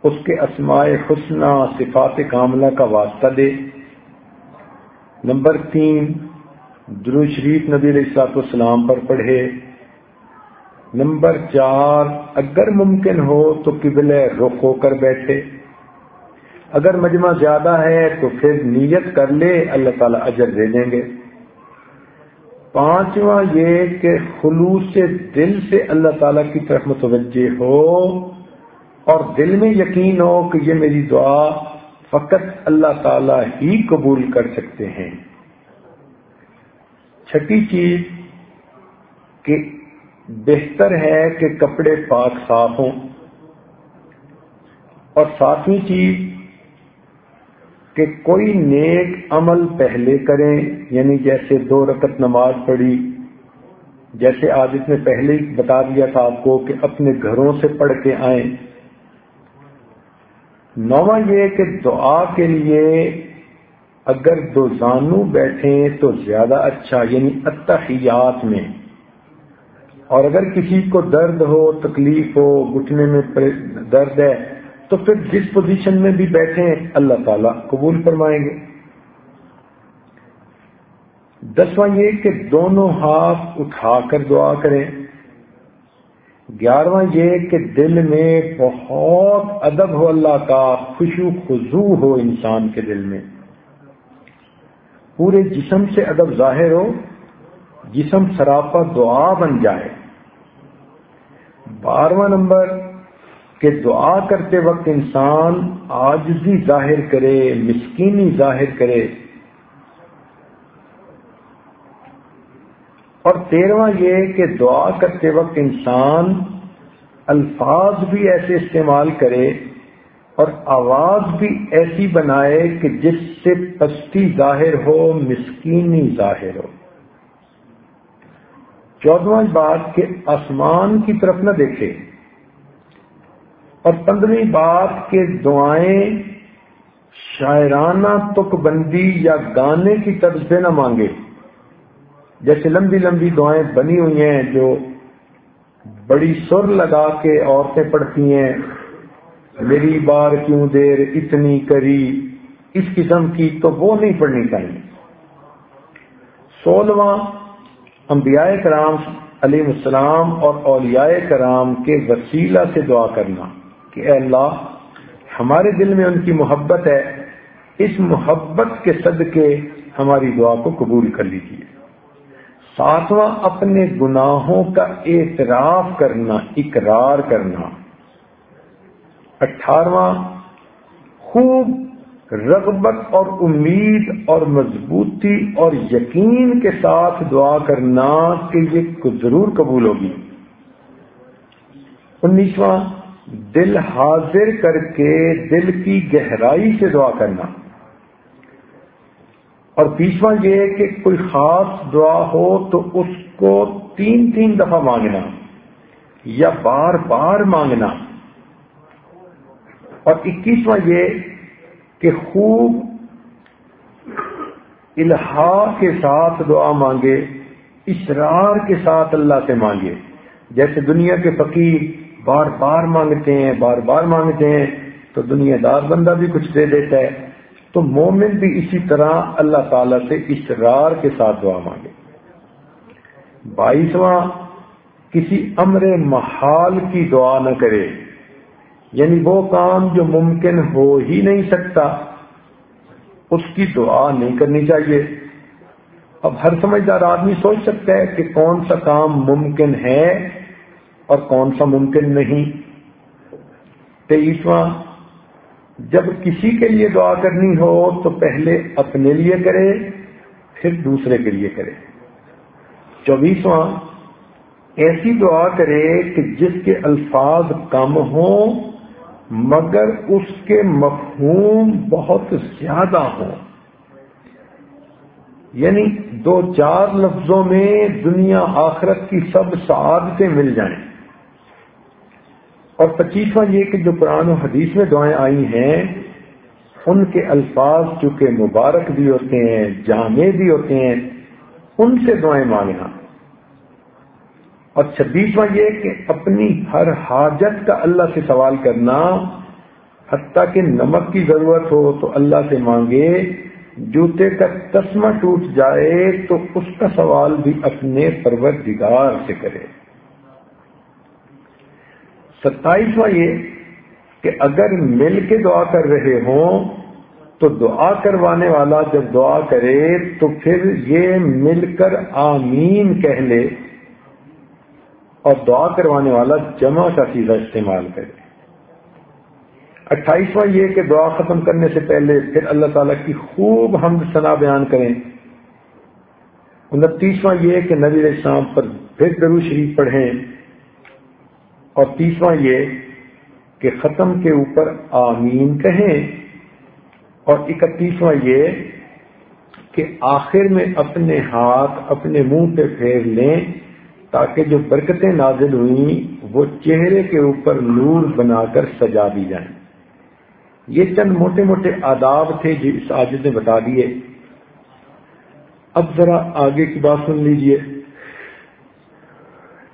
اس کے اسماء حسنہ صفات کاملہ کا واسطہ دے۔ نمبر تین درو شریف نبی علیہ السلام پر پڑھے۔ نمبر چار، اگر ممکن ہو تو قبل رخ ہو کر بیٹھے۔ اگر مجمع زیادہ ہے تو پھر نیت کر لے، اللہ تعالیٰ اجر دے دیں گے۔ پانچواں یہ کہ خلوص سے دل سے اللہ تعالیٰ کی طرف متوجہ ہو۔ اور دل میں یقین ہو کہ یہ میری دعا فقط اللہ تعالی ہی قبول کر سکتے ہیں۔ چھٹی چیز کہ بہتر ہے کہ کپڑے پاک صاف ہوں۔ اور ساتویں چیز کہ کوئی نیک عمل پہلے کریں یعنی جیسے دو رکت نماز پڑھی، جیسے آج اس نے پہلے بتا دیا تھا آپ کو کہ اپنے گھروں سے پڑھ کے آئیں۔ نواں یہ کہ دعا کے لیے اگر دو زانو بیٹھیں تو زیادہ اچھا یعنی اتحیات میں۔ اور اگر کسی کو درد ہو، تکلیف ہو، گھٹنے میں درد ہے، تو پھر جس پوزیشن میں بھی بیٹھیں، اللہ تعالیٰ قبول فرمائیں گے۔ دسواں یہ کہ دونوں ہاتھ اٹھا کر دعا کریں۔ گیارہواں یہ کہ دل میں بہت ادب ہو اللہ کا خوشو خزو ہو انسان کے دل میں۔ پورے جسم سے ادب ظاہر ہو، جسم سراپا دعا بن جائے۔ بارہواں نمبر کہ دعا کرتے وقت انسان آجزی ظاہر کرے، مسکینی ظاہر کرے۔ اور تیرواں یہ کہ دعا کرتے وقت انسان الفاظ بھی ایسے استعمال کرے اور آواز بھی ایسی بنائے کہ جس سے پستی ظاہر ہو، مسکینی ظاہر ہو۔ چودواں بات کہ آسمان کی طرف نہ دیکھے۔ اور پندرہویں بات کہ دعائیں شاعرانہ تک بندی یا گانے کی طرز سے نہ مانگے۔ جیسے لمبی لمبی دعائیں بنی ہوئی ہیں جو بڑی سر لگا کے عورتیں پڑھتی ہیں، میری بار کیوں دیر اتنی کری؟ اس قسم کی تو وہ نہیں پڑھنی چاہیے۔ سولہواں، انبیاء کرام علیہ السلام اور اولیاء کرام کے وسیلہ سے دعا کرنا کہ اے اللہ، ہمارے دل میں ان کی محبت ہے، اس محبت کے صدقے ہماری دعا کو قبول کر لیجیے ساتواں، اپنے گناہوں کا اعتراف کرنا، اقرار کرنا۔ اٹھارواں، خوب رغبت اور امید اور مضبوطی اور یقین کے ساتھ دعا کرنا کہ یہ ضرور قبول ہوگی۔ انیسواں، دل حاضر کر کے دل کی گہرائی سے دعا کرنا۔ اور بیسواں یہ کہ کوئی خاص دعا ہو تو اس کو تین تین دفعہ مانگنا یا بار بار مانگنا۔ اور اکیسواں یہ کہ خوب الہا کے ساتھ دعا مانگے اسرار کے ساتھ اللہ سے مانگے۔ جیسے دنیا کے فقیر بار بار مانگتے ہیں، بار بار مانگتے ہیں، تو دنیا دار بندہ بھی کچھ دے دیتا ہے۔ تو مومن بھی اسی طرح اللہ تعالی سے اسرار کے ساتھ دعا مانگے۔ بائیسواں، کسی امر محال کی دعا نہ کرے۔ یعنی وہ کام جو ممکن ہو ہی نہیں سکتا، اس کی دعا نہیں کرنی چاہیے۔ اب ہر سمجھدار آدمی سوچ سکتا ہے کہ کون سا کام ممکن ہے اور کون سا ممکن نہیں۔ تیسواں جب کسی کے لیے دعا کرنی ہو تو پہلے اپنے لیے کرے، پھر دوسرے کے لیے کرے۔ چوبیسواں، ایسی دعا کرے کہ جس کے الفاظ کم ہوں مگر اس کے مفہوم بہت زیادہ ہوں۔ یعنی دو چار لفظوں میں دنیا آخرت کی سب سعادتیں مل جائیں۔ اور پچیسواں یہ کہ جو قرآن و حدیث میں دعائیں آئی ہیں، ان کے الفاظ چونکہ مبارک بھی ہوتے ہیں، جامع بھی ہوتے ہیں، ان سے دعائیں مانگنا ہاں۔ اور چھبیسواں یہ کہ اپنی ہر حاجت کا اللہ سے سوال کرنا، حتیٰ کہ نمک کی ضرورت ہو تو اللہ سے مانگے، جوتے کا تسمہ ٹوٹ جائے تو اس کا سوال بھی اپنے پروردگار سے کرے۔ ستائیسواں یہ کہ اگر مل کے دعا کر رہے ہوں تو دعا کروانے والا جب دعا کرے تو پھر یہ مل کر آمین کہہ لے اور دعا کروانے والا جمع کا سیدھا استعمال کرے۔ اٹھائیسواں یہ کہ دعا ختم کرنے سے پہلے پھر اللہ تعالیٰ کی خوب حمد ثنا بیان کریں۔ انتیسواں یہ کہ نبی السلام پر پھر درو شریف پڑھیں۔ اور تیسواں یہ کہ ختم کے اوپر آمین کہیں۔ اور اکتیسواں یہ کہ آخر میں اپنے ہاتھ اپنے منہ پہ پھیر لیں تاکہ جو برکتیں نازل ہوئیں وہ چہرے کے اوپر نور بنا کر سجا دی جائیں۔ یہ چند موٹے موٹے آداب تھے جو اس عاجز نے بتا دیے۔ اب ذرا آگے کی بات سن لیجیے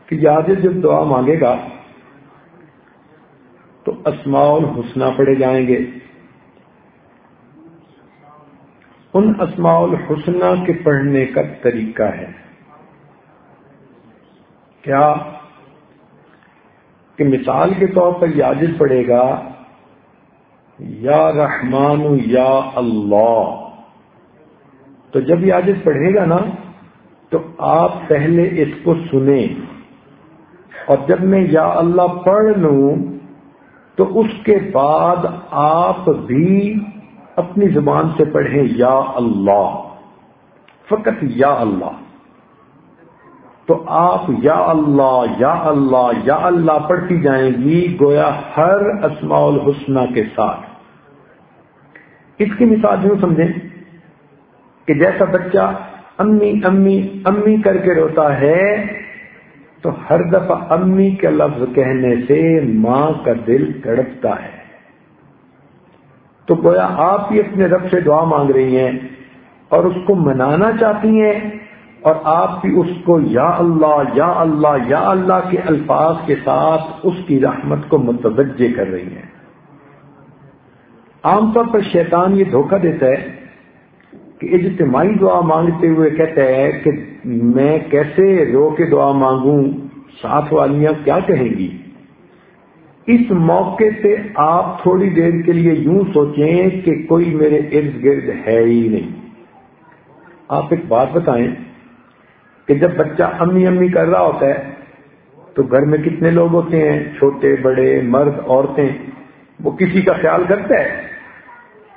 کہ یاد جب دعا مانگے گا تو اسماء الحسنہ پڑے جائیں گے۔ ان اسماء الحسنہ کے پڑھنے کا طریقہ ہے۔ کیا؟ کہ مثال کے طور پر یاجز پڑے گا، یا رحمان یا اللہ۔ تو جب یاجز پڑھے گا نا، تو آپ پہلے اس کو سنیں۔ اور جب میں یا اللہ پڑھ لوں تو اس کے بعد آپ بھی اپنی زبان سے پڑھیں یا اللہ۔ فقط یا اللہ۔ تو آپ یا اللہ یا اللہ یا اللہ پڑھتی جائیں گی گویا ہر اسماء الحسنہ کے ساتھ۔ اس کی مثال یوں سمجھیں کہ جیسا بچہ امی امی امی کر کے روتا ہے تو ہر دفعہ امی کے لفظ کہنے سے ماں کا دل تڑپتا ہے۔ تو گویا آپ ہی اپنے رب سے دعا مانگ رہی ہیں اور اس کو منانا چاہتی ہیں اور آپ بھی اس کو یا اللہ یا اللہ یا اللہ کے الفاظ کے ساتھ اس کی رحمت کو متوجہ کر رہی ہیں۔ عام طور پر شیطان یہ دھوکہ دیتا ہے کہ اجتماعی دعا مانگتے ہوئے کہتا ہے کہ میں کیسے رو کے دعا مانگوں؟ ساتھ والیاں کیا کہیں گی؟ اس موقع سے آپ تھوڑی دیر کے لیے یوں سوچیں کہ کوئی میرے ارد گرد ہے ہی نہیں۔ آپ ایک بات بتائیں کہ جب بچہ امی امی کر رہا ہوتا ہے، تو گھر میں کتنے لوگ ہوتے ہیں؟ چھوٹے، بڑے، مرد، عورتیں۔ وہ کسی کا خیال کرتا ہے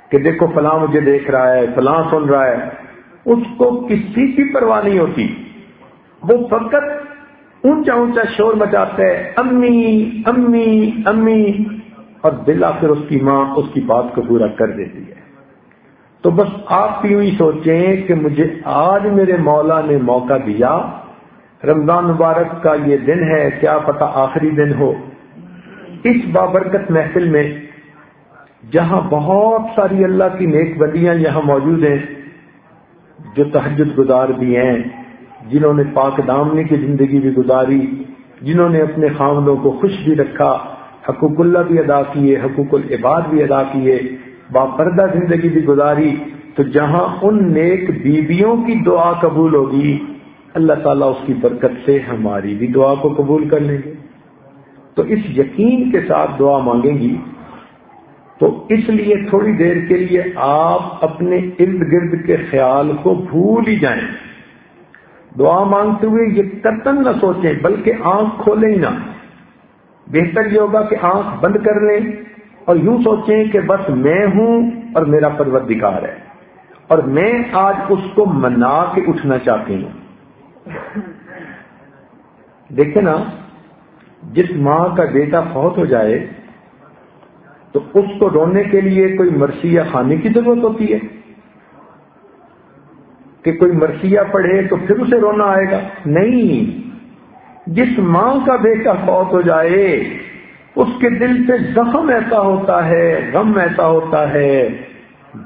کہ دیکھو فلاں مجھے دیکھ رہا ہے، فلاں سن رہا ہے۔ اس کو کسی کی پرواہ نہیں ہوتی۔ وہ فقط اونچا اونچا شور مچاتا ہے امی امی امی، اور دل آخر اس کی ماں اس کی بات کو پورا کر دیتی ہے۔ تو بس آپ بھی ہی سوچیں کہ مجھے آج میرے مولا نے موقع دیا۔ رمضان مبارک کا یہ دن ہے، کیا پتا آخری دن ہو۔ اس بابرکت محفل میں جہاں بہت ساری اللہ کی نیک بدیاں یہاں موجود ہیں جو تحجد گزار بھی ہیں، جنہوں نے پاک دامنی کی زندگی بھی گزاری، جنہوں نے اپنے خامدوں کو خوش بھی رکھا، حقوق اللہ بھی ادا کیے، حقوق العباد بھی ادا کیے، باپردہ زندگی بھی گزاری، تو جہاں ان نیک بیویوں کی دعا قبول ہوگی، اللہ تعالیٰ اس کی برکت سے ہماری بھی دعا کو قبول کر لیں گے۔ تو اس یقین کے ساتھ دعا مانگیں گی تو اس لیے تھوڑی دیر کے لیے آپ اپنے ارد گرد کے خیال کو بھول ہی جائیں۔ دعا مانگتے ہوئے یہ کتن نہ سوچیں، بلکہ آنکھ کھولیں ہی نہ۔ بہتر یہ ہوگا کہ آنکھ بند کر لیں اور یوں سوچیں کہ بس میں ہوں اور میرا پروردگار ہے۔ اور میں آج اس کو منا کے اٹھنا چاہتی ہوں۔ دیکھیں نا، جس ماں کا بیٹا فوت ہو جائے تو اس کو رونے کے لیے کوئی مرثیہ خانے کی ضرورت ہوتی ہے؟ کہ کوئی مرثیہ پڑھے تو پھر اسے رونا آئے گا؟ نہیں۔ جس ماں کا بیٹا فوت ہو جائے، اس کے دل سے زخم ایسا ہوتا ہے، غم ایسا ہوتا ہے،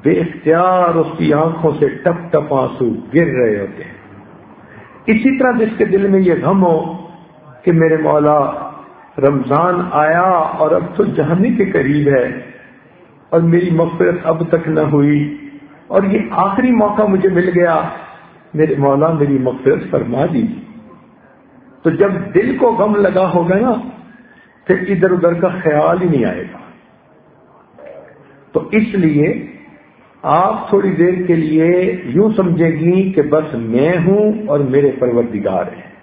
بے اختیار اس کی آنکھوں سے ٹپ ٹپ آنسو گر رہے ہوتے ہیں۔ اسی طرح جس کے دل میں یہ غم ہو کہ میرے مولا رمضان آیا اور اب تو جہانی کے قریب ہے اور میری مغفرت اب تک نہ ہوئی اور یہ آخری موقع مجھے مل گیا۔ میرے مولا میری مغفرت فرما دی۔ تو جب دل کو غم لگا ہوگا نا، پھر ادھر ادھر کا خیال ہی نہیں آئے گا۔ تو اس لیے آپ تھوڑی دیر کے لیے یوں سمجھے گی کہ بس میں ہوں اور میرے پروردگار ہیں۔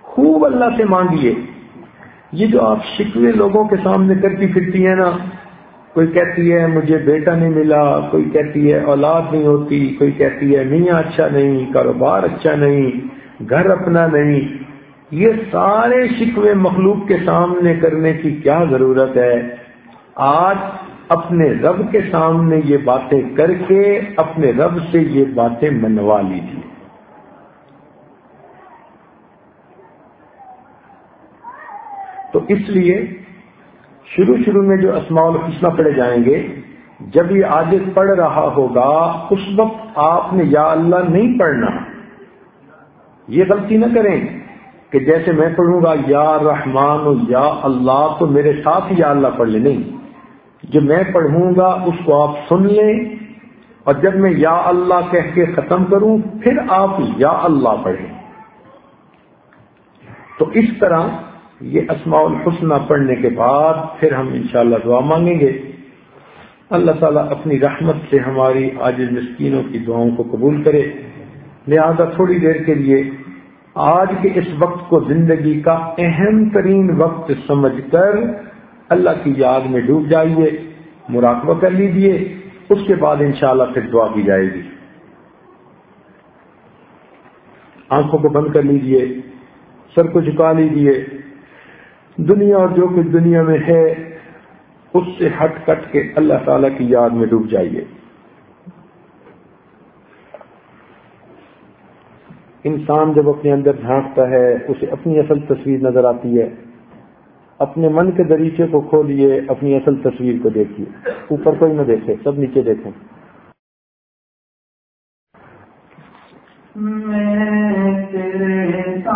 خوب اللہ سے مانگیے۔ یہ جو آپ شکوے لوگوں کے سامنے کرتی پھرتی ہیں نا، کوئی کہتی ہے مجھے بیٹا نہیں ملا، کوئی کہتی ہے اولاد نہیں ہوتی، کوئی کہتی ہے میاں اچھا نہیں، کاروبار اچھا نہیں، گھر اپنا نہیں۔ یہ سارے شکوے مخلوق کے سامنے کرنے کی کیا ضرورت ہے؟ آج اپنے رب کے سامنے یہ باتیں کر کے اپنے رب سے یہ باتیں منوا لیجیے تو اس لیے شروع شروع میں جو اسماع الحسنہ پڑے جائیں گے، جب یہ عادت پڑھ رہا ہوگا، اس وقت آپ نے یا اللہ نہیں پڑھنا، یہ غلطی نہ کریں کہ جیسے میں پڑھوں گا، یا رحمان و یا اللہ، تو میرے ساتھ یا اللہ پڑھ لیں نہیں۔ جو میں پڑھوں گا، اس کو آپ سن لیں۔ اور جب میں یا اللہ کہہ کے ختم کروں، پھر آپ یا اللہ پڑھیں۔ تو اس طرح یہ اسماع الحسنہ پڑھنے کے بعد پھر ہم انشاءاللہ دعا مانگیں گے۔ اللہ تعالیٰ اپنی رحمت سے ہماری آج مسکینوں کی دعاؤں کو قبول کرے۔ لہذا تھوڑی دیر کے لیے آج کے اس وقت کو زندگی کا اہم ترین وقت سمجھ کر اللہ کی یاد میں ڈوب جائیے، مراقبہ کر لیجیے اس کے بعد انشاءاللہ پھر دعا کی جائے گی۔ آنکھوں کو بند کر لیجیے سر کو جھکا لیجیے دنیا اور جو کچھ دنیا میں ہے، اس سے ہٹ کٹ کے اللہ تعالی کی یاد میں ڈوب جائیے۔ انسان جب اپنے اندر جھانکتا ہے، اسے اپنی اصل تصویر نظر آتی ہے۔ اپنے من کے دریچے کو کھولئے اپنی اصل تصویر کو دیکھیے۔ اوپر کوئی نہ دیکھے، سب نیچے دیکھیں۔ میری تو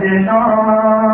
بات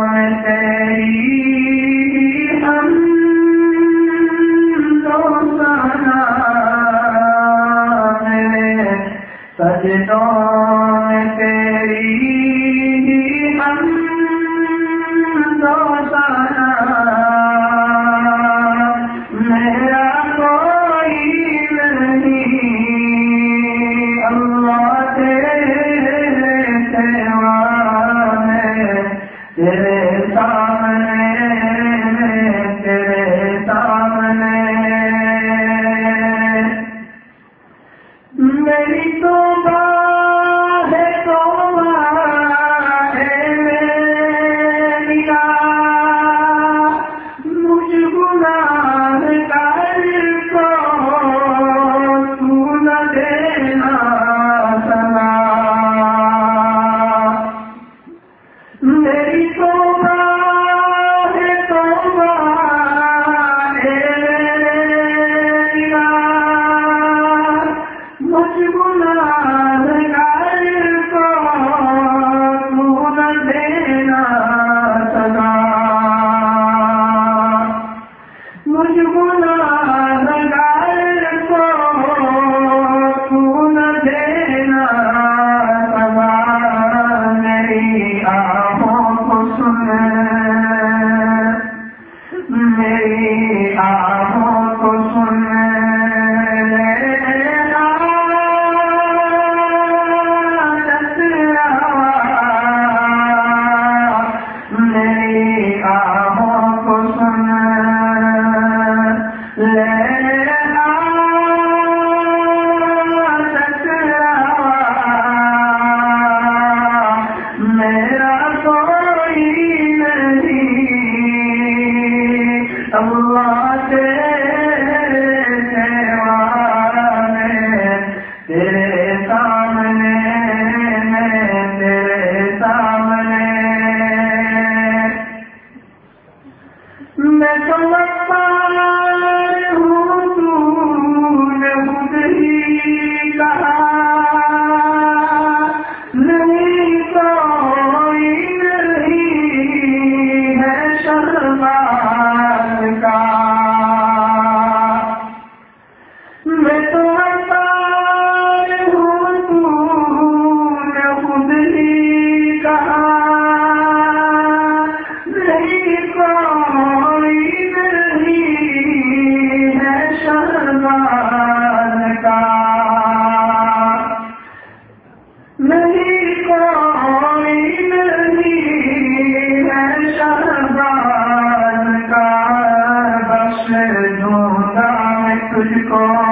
کو۔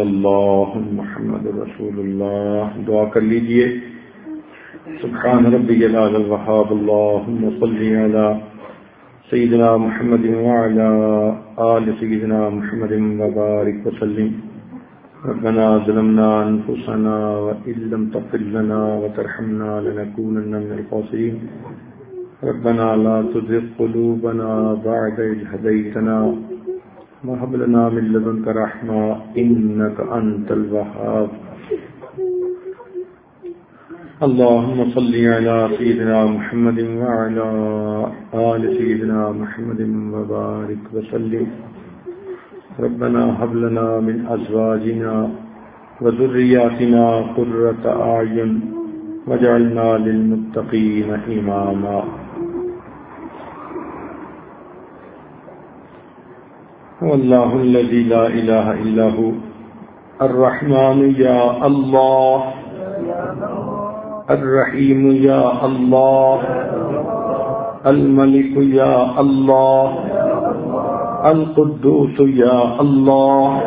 الا اللہ محمد رسول اللہ۔ دعا کر لیجیے۔ سبحان ربی جلال الوحاب اللہم صلی علی سیدنا محمد وعلا آل سیدنا محمد وبارک وسلم۔ ربنا ظلمنا انفسنا وإن لم تغفر لنا وترحمنا لنكونن من الخاسرين ربنا لا تزغ قلوبنا بعد إذ هديتنا وهب لنا من لدنك رحمة إنك أنت الوهاب. اللهم صل على سيدنا محمد وعلى آل سيدنا محمد وبارك وسلم. ربنا هب لنا من أزواجنا وذرياتنا قرة أعين واجعلنا للمتقين إماما. والله الذي لا إله إلا هو. الرحمن يا الله. الرحيم يا الله. الملك يا الله. القدوس يا الله.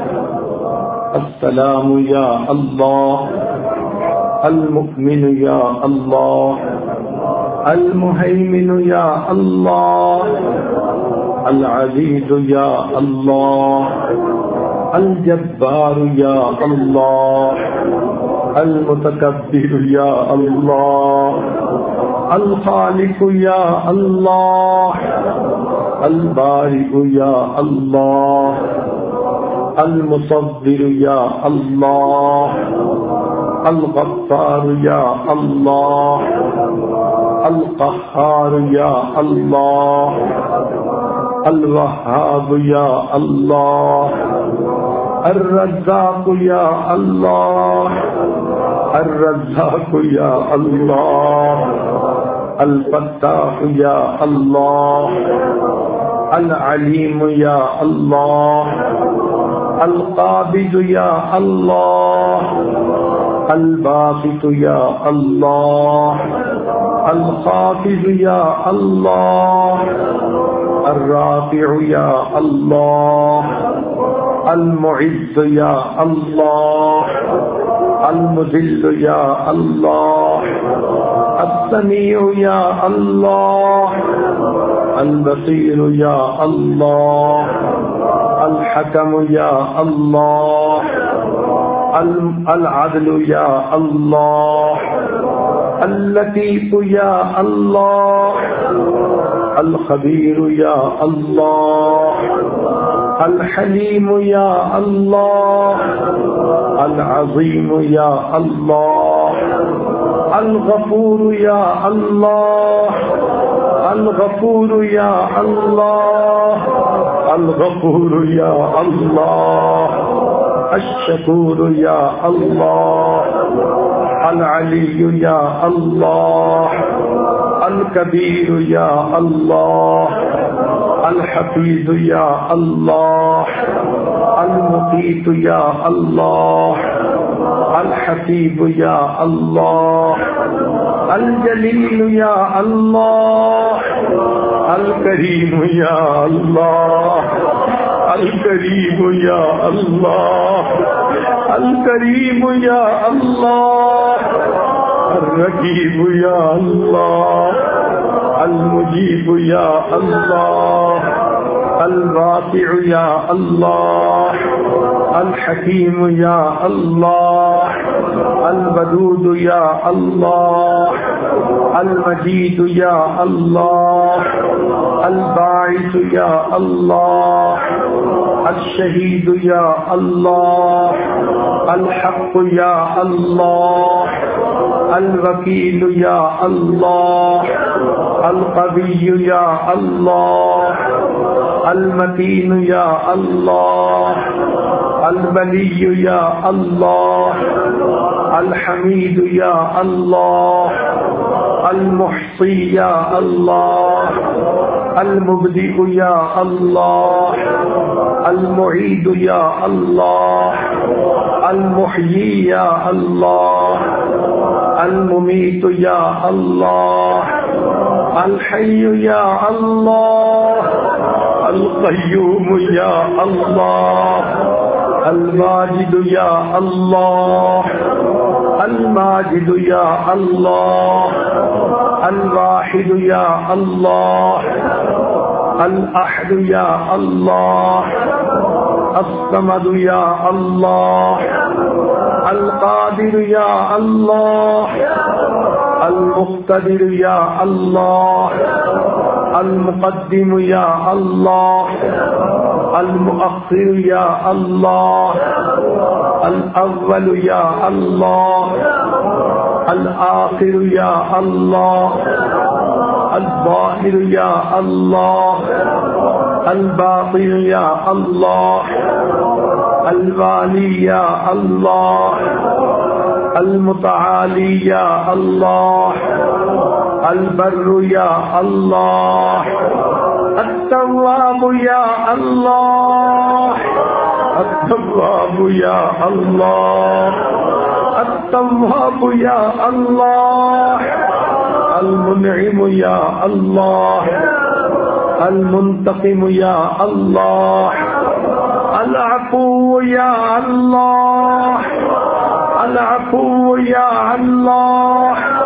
السلام يا الله. المؤمن يا الله. المهيمن يا الله. العزيز يا الله الجبار يا الله المتكبر يا الله الخالق يا الله البارئ يا الله المصدر يا الله الغفار يا الله القهار يا الله. الوهاب يا الله، الرزاق يا الله، الرزاق يا الله، الفتاح يا الله، العليم يا الله، القابض يا الله، الباسط يا الله، الخافض يا الله الرافع يا الله المعز يا الله المذل يا الله السميع يا الله البصير يا الله الحكم يا الله العدل يا الله اللطيف يا الله الخبير يا الله. الحليم يا الله. العظيم يا الله. الغفور يا الله. الغفور يا الله. الغفور يا الله. الشكور يا الله. العلی یا اللہ القبیر یا اللہ الحفیظ یا اللہ المقیت یا اللہ الحسیب یا اللہ الجلیل یا اللہ الکریم یا اللہ الکریم یا اللہ الکریم یا اللہ الرقیب یا اللہ المجیب یا اللہ الواسع یا اللہ الحکیم یا اللہ الودود یا اللہ المجید یا اللہ الباعث یا اللہ الشہید یا اللہ الحق یا اللہ الوکیل یا اللہ القوی یا اللہ المتين يا الله البلي يا الله الحميد يا الله المحصي يا الله المبدئ يا الله المعيد يا الله المحيي يا الله المميت يا الله الحي يا الله. القيوم يا الله الماجد يا الله الماجد يا الله الواحد يا الله الأحد يا الله الصمد يا الله القادر يا الله المقتدر يا الله المقدم يا الله المؤخر يا الله الأول يا الله الآخر يا الله الظاهر يا الله الباطن يا الله الوالي يا الله المتعالي يا الله البر يا الله. التواب يا الله. التواب يا الله. التواب يا الله. المنعم يا الله. المنتقم يا الله. العفو يا الله. العفو يا الله.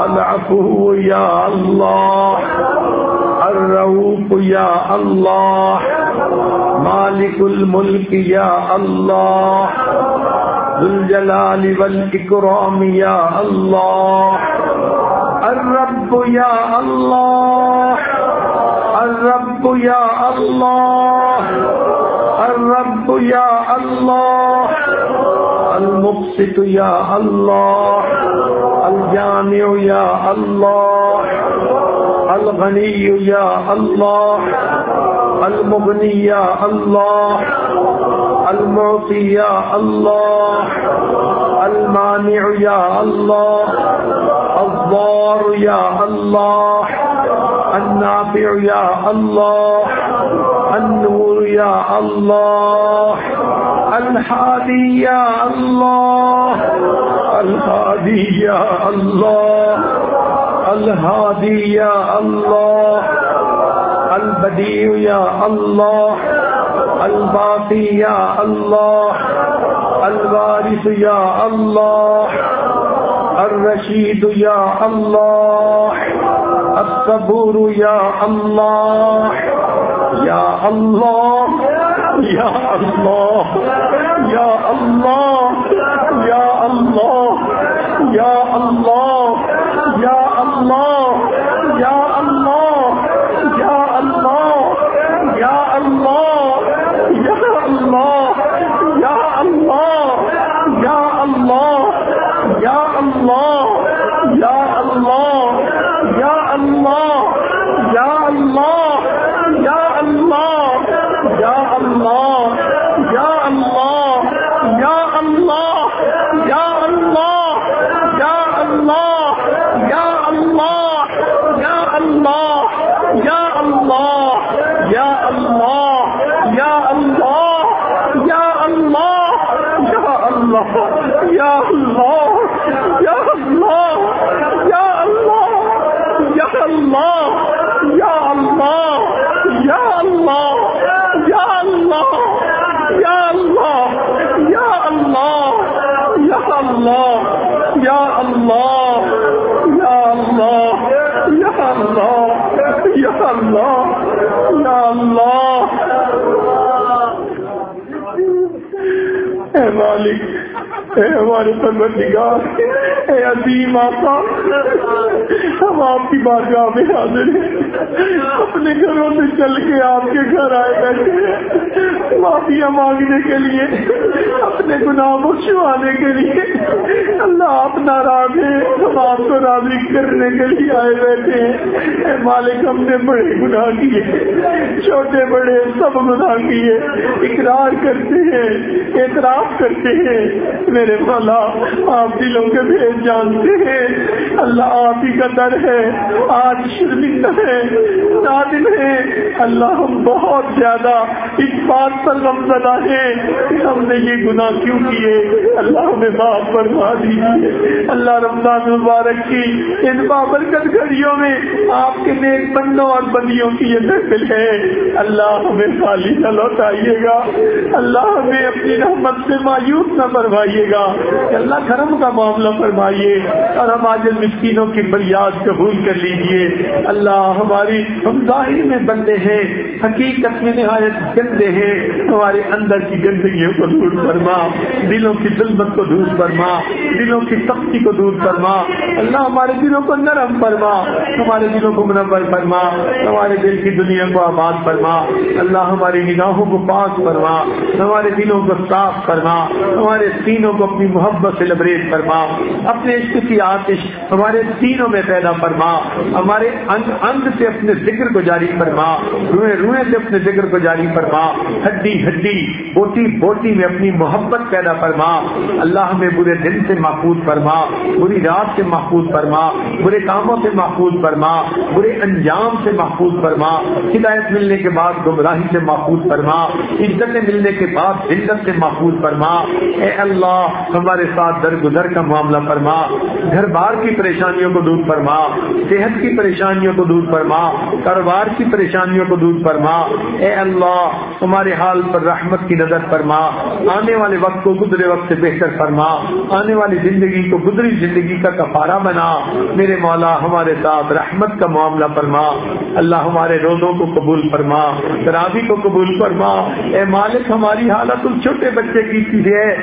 العفو یا اللہ الروف یا اللہ مالک الملک یا اللہ الجلال والاکرام یا اللہ الرب یا اللہ الرب یا اللہ الرب یا اللہ المقسط يا الله الجامع يا الله الغني يا الله المغني يا الله المعطي يا الله المانع يا الله الضار يا الله النافع يا الله النور يا الله. الحادي يا الله. الهادي يا الله. الهادي يا الله. البديع يا الله. الباقي يا الله. الوارث يا الله. الرشيد يا الله. الصبور يا الله. يا الله. یا اللہ یا اللہ یا اللہ یا اللہ یا اللہ. یا اللہ یا اللہ یا اللہ یا اللہ یا اللہ یا اللہ یا اللہ یا اللہ یا اللہ یا اللہ یا اللہ یا اللہ یا اللہ یا اللہ یا اللہ اے مالک ہمارے پروردگار، اے عظیم آقا، ہم آپ کی بارگاہ میں حاضر ہیں۔ اپنے گھروں سے چل کے آپ کے گھر آئے بیٹھے ہیں۔ معافیاں مانگنے کے لیے، اپنے گناہ بخشوانے کے لیے۔ اللہ آپ ناراض ہیں، ہم آپ کو راضی کرنے کے لیے آئے بیٹھے ہیں۔ اے مالک، ہم نے بڑے گناہ کیے۔ چھوٹے بڑے سب گناہ کیے، اقرار کرتے ہیں، اعتراف کرتے ہیں۔ میرے مولا، آپ دلوں کے بھیج جانتے ہیں۔ اللہ آپ ہی کا در ہے، آج شرمندہ ہے، نادم ہے۔ اللہ ہم بہت زیادہ اس بات پر غمزدہ ہے کہ ہم نے یہ گناہ کیوں کیے؟ اللہ ہمیں معاف فرما دیجیے۔ اللہ رمضان مبارک کی ان بابرکت گھڑیوں میں آپ کے نیک بندوں اور بندیوں کی یہ محفل ہے۔ اللہ ہمیں خالی نہ لوٹائیے گا۔ اللہ ہمیں اپنی رحمت سے مایوس نہ فرمائیے گا۔ اللہ کرم کا معاملہ فرمائیے اور ہم آج مسکینوں کی بریاد قبول کر لیجیے اللہ ہماری ہم ظاہر میں بندے ہیں۔ حقیقت میں نہایت گندے ہیں۔ ہمارے اندر کی گندگیوں کو دور فرما، دلوں کی ظلمت کو دور فرما، دلوں کی سختی کو دور فرما۔ اللہ ہمارے دلوں کو نرم فرما، ہمارے دلوں کو منور فرما، ہمارے دل کی دنیا کو آباد فرما۔ اللہ ہماری نگاہوں کو پاک فرما، ہمارے دلوں کو صاف فرما، ہمارے سینوں کو اپنی محبت سے لبریز فرما۔ اپنے عشق کی آتش ہمارے سینوں میں پیدا فرما۔ ہمارے انگ انگ سے اپنے ذکر کو جاری فرما۔ روئے روئے سے اپنے ذکر کو جاری فرما، ہڈی ہڈی، بوٹی بوٹی میں اپنی محبت پیدا فرما۔ اللہ ہمیں برے دن سے محفوظ فرما، بری رات سے محفوظ فرما، برے کاموں سے محفوظ فرما، برے انجام سے محفوظ فرما۔ ہدایت ملنے کے بعد گمراہی سے محفوظ فرما عزتیں ملنے کے بعد عزت سے محفوظ فرما۔ اے اللہ، ہمارے ساتھ درگزر کا معاملہ فرما۔ گھر بار کی پریشانیوں کو دور فرما، صحت کی پریشانیوں کو دور فرما، کاروبار کی پریشانیوں کو دور فرما۔ اے اللہ ہمارے حال پر رحمت کی نظر فرما۔ آنے والے وقت کو گزرے وقت سے بہتر فرما۔ آنے والی زندگی کو گزری زندگی کا کفارہ بنا۔ میرے مولا، ہمارے ساتھ رحمت کا معاملہ فرما۔ اللہ ہمارے روزوں کو قبول فرما۔ تراوی کو قبول فرما۔ اے مالک، ہماری حالت اس چھوٹے بچے کی ہے،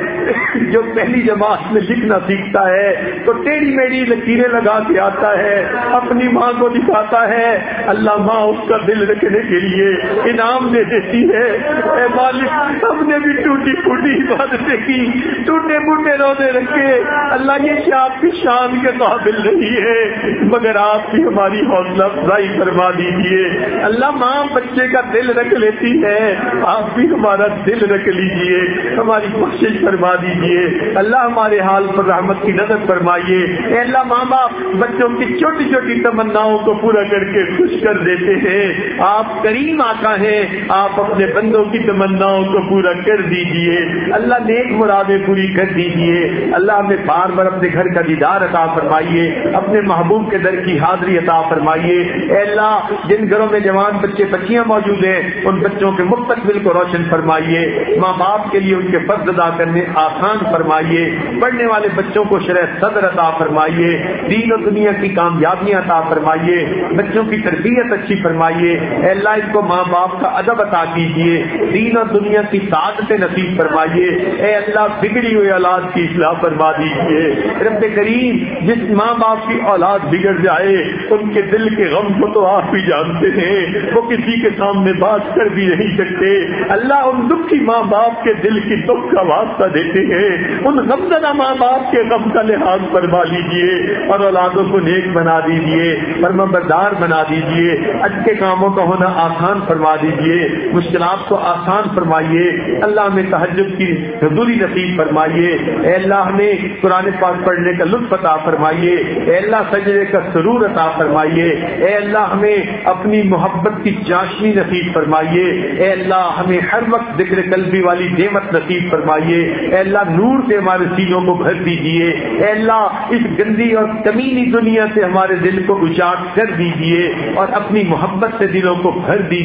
جو پہلی جماعت میں لکھنا سیکھتا ہے، تو ٹیڑھی میڑھی لکیریں لگا کے آتا ہے، اپنی ماں کو دکھاتا ہے۔ اللہ ماں، اس کا دل رکھنے کے لیے انعام دے دیتی ہے۔ اے مالک، ہم نے بھی ٹوٹی پھوٹی عبادتیں کی۔ ٹوٹے موٹے روزے رکھے۔ اللہ یہ کیا آپ کی شان کے قابل نہیں ہے۔ مگر آپ بھی ہماری حوصلہ افزائی فرما دیجیے اللہ ماں بچے کا دل رکھ لیتی ہے۔ آپ بھی ہمارا دل رکھ لیجیے ہماری کوشش فرما دیجیے اللہ ہمارے حال پر رحمت کی نظر فرمائیے۔ اے اللہ ماں باپ، بچوں کی چھوٹی چھوٹی تمناؤں کو پورا کر کے خوش کر دیتے ہیں۔ آپ کریم آقا ہیں آپ اپنے بندوں کی تمناؤں کو پورا کر دیجیے اللہ نیک مرادیں پوری کر دیجیے اللہ ہمیں بار بار اپنے گھر کا دیدار عطا فرمائیے، اپنے محبوب کے در کی حاضری عطا فرمائیے۔ اے اللہ، جن گھروں میں جوان بچے بچیاں موجود ہیں، ان بچوں کے مستقبل کو روشن فرمائیے۔ ماں باپ کے لیے ان کے فرض ادا کرنے آسان فرمائیے۔ پڑھنے والے بچوں کو شرح صدر عطا فرمائیے۔ دین و دنیا کی کامیابیاں عطا فرمائیے۔ بچوں کی تربیت اچھی فرمائیے۔ اے اللہ، ان کو کو ماں باپ کا ادب عطا کیجیے دین اور دنیا کی سعادت نصیب فرمائیے۔ اے اللہ، بگڑی ہوئی اولاد کی اصلاح فرما دیجیے رب کریم، جس ماں باپ کی اولاد بگڑ جائے، ان کے دل کے غم کو تو آپ بھی جانتے ہیں۔ وہ کسی کے سامنے بات کر بھی نہیں سکتے۔ اللہ ان دکھی ماں باپ کے دل کی دکھ کا واسطہ دیتے ہیں۔ ان غم زدہ ماں باپ کے غم کا لحاظ فرما لیجیے اور اولادوں کو نیک نیک بنا دیجیے فرما بردار بنا دیجیے اچھے کاموں کا ہونا آسان فرما دیجیے مشکلات کو آسان فرمائیے، اللہ میں تحجب کی حضوری نصیب فرمائیے۔ اے اللہ، ہمیں قرآن پاک پڑھنے کا لطف عطا فرمائیے۔ اے اللہ، سجدے کا سرور عطا فرمائیے۔ اے اللہ، ہمیں اپنی محبت کی چاشنی نصیب فرمائیے۔ اے اللہ، ہمیں ہر وقت ذکر قلبی والی نعمت نصیب فرمائیے۔ اے اللہ، نور سے ہمارے سینوں کو بھر دیجیے اے اللہ، اس گندی اور کمینی دنیا سے ہمارے دل کو اجاٹ کر دیجیے اور اپنی محبت سے دلوں کو بھر دیجیے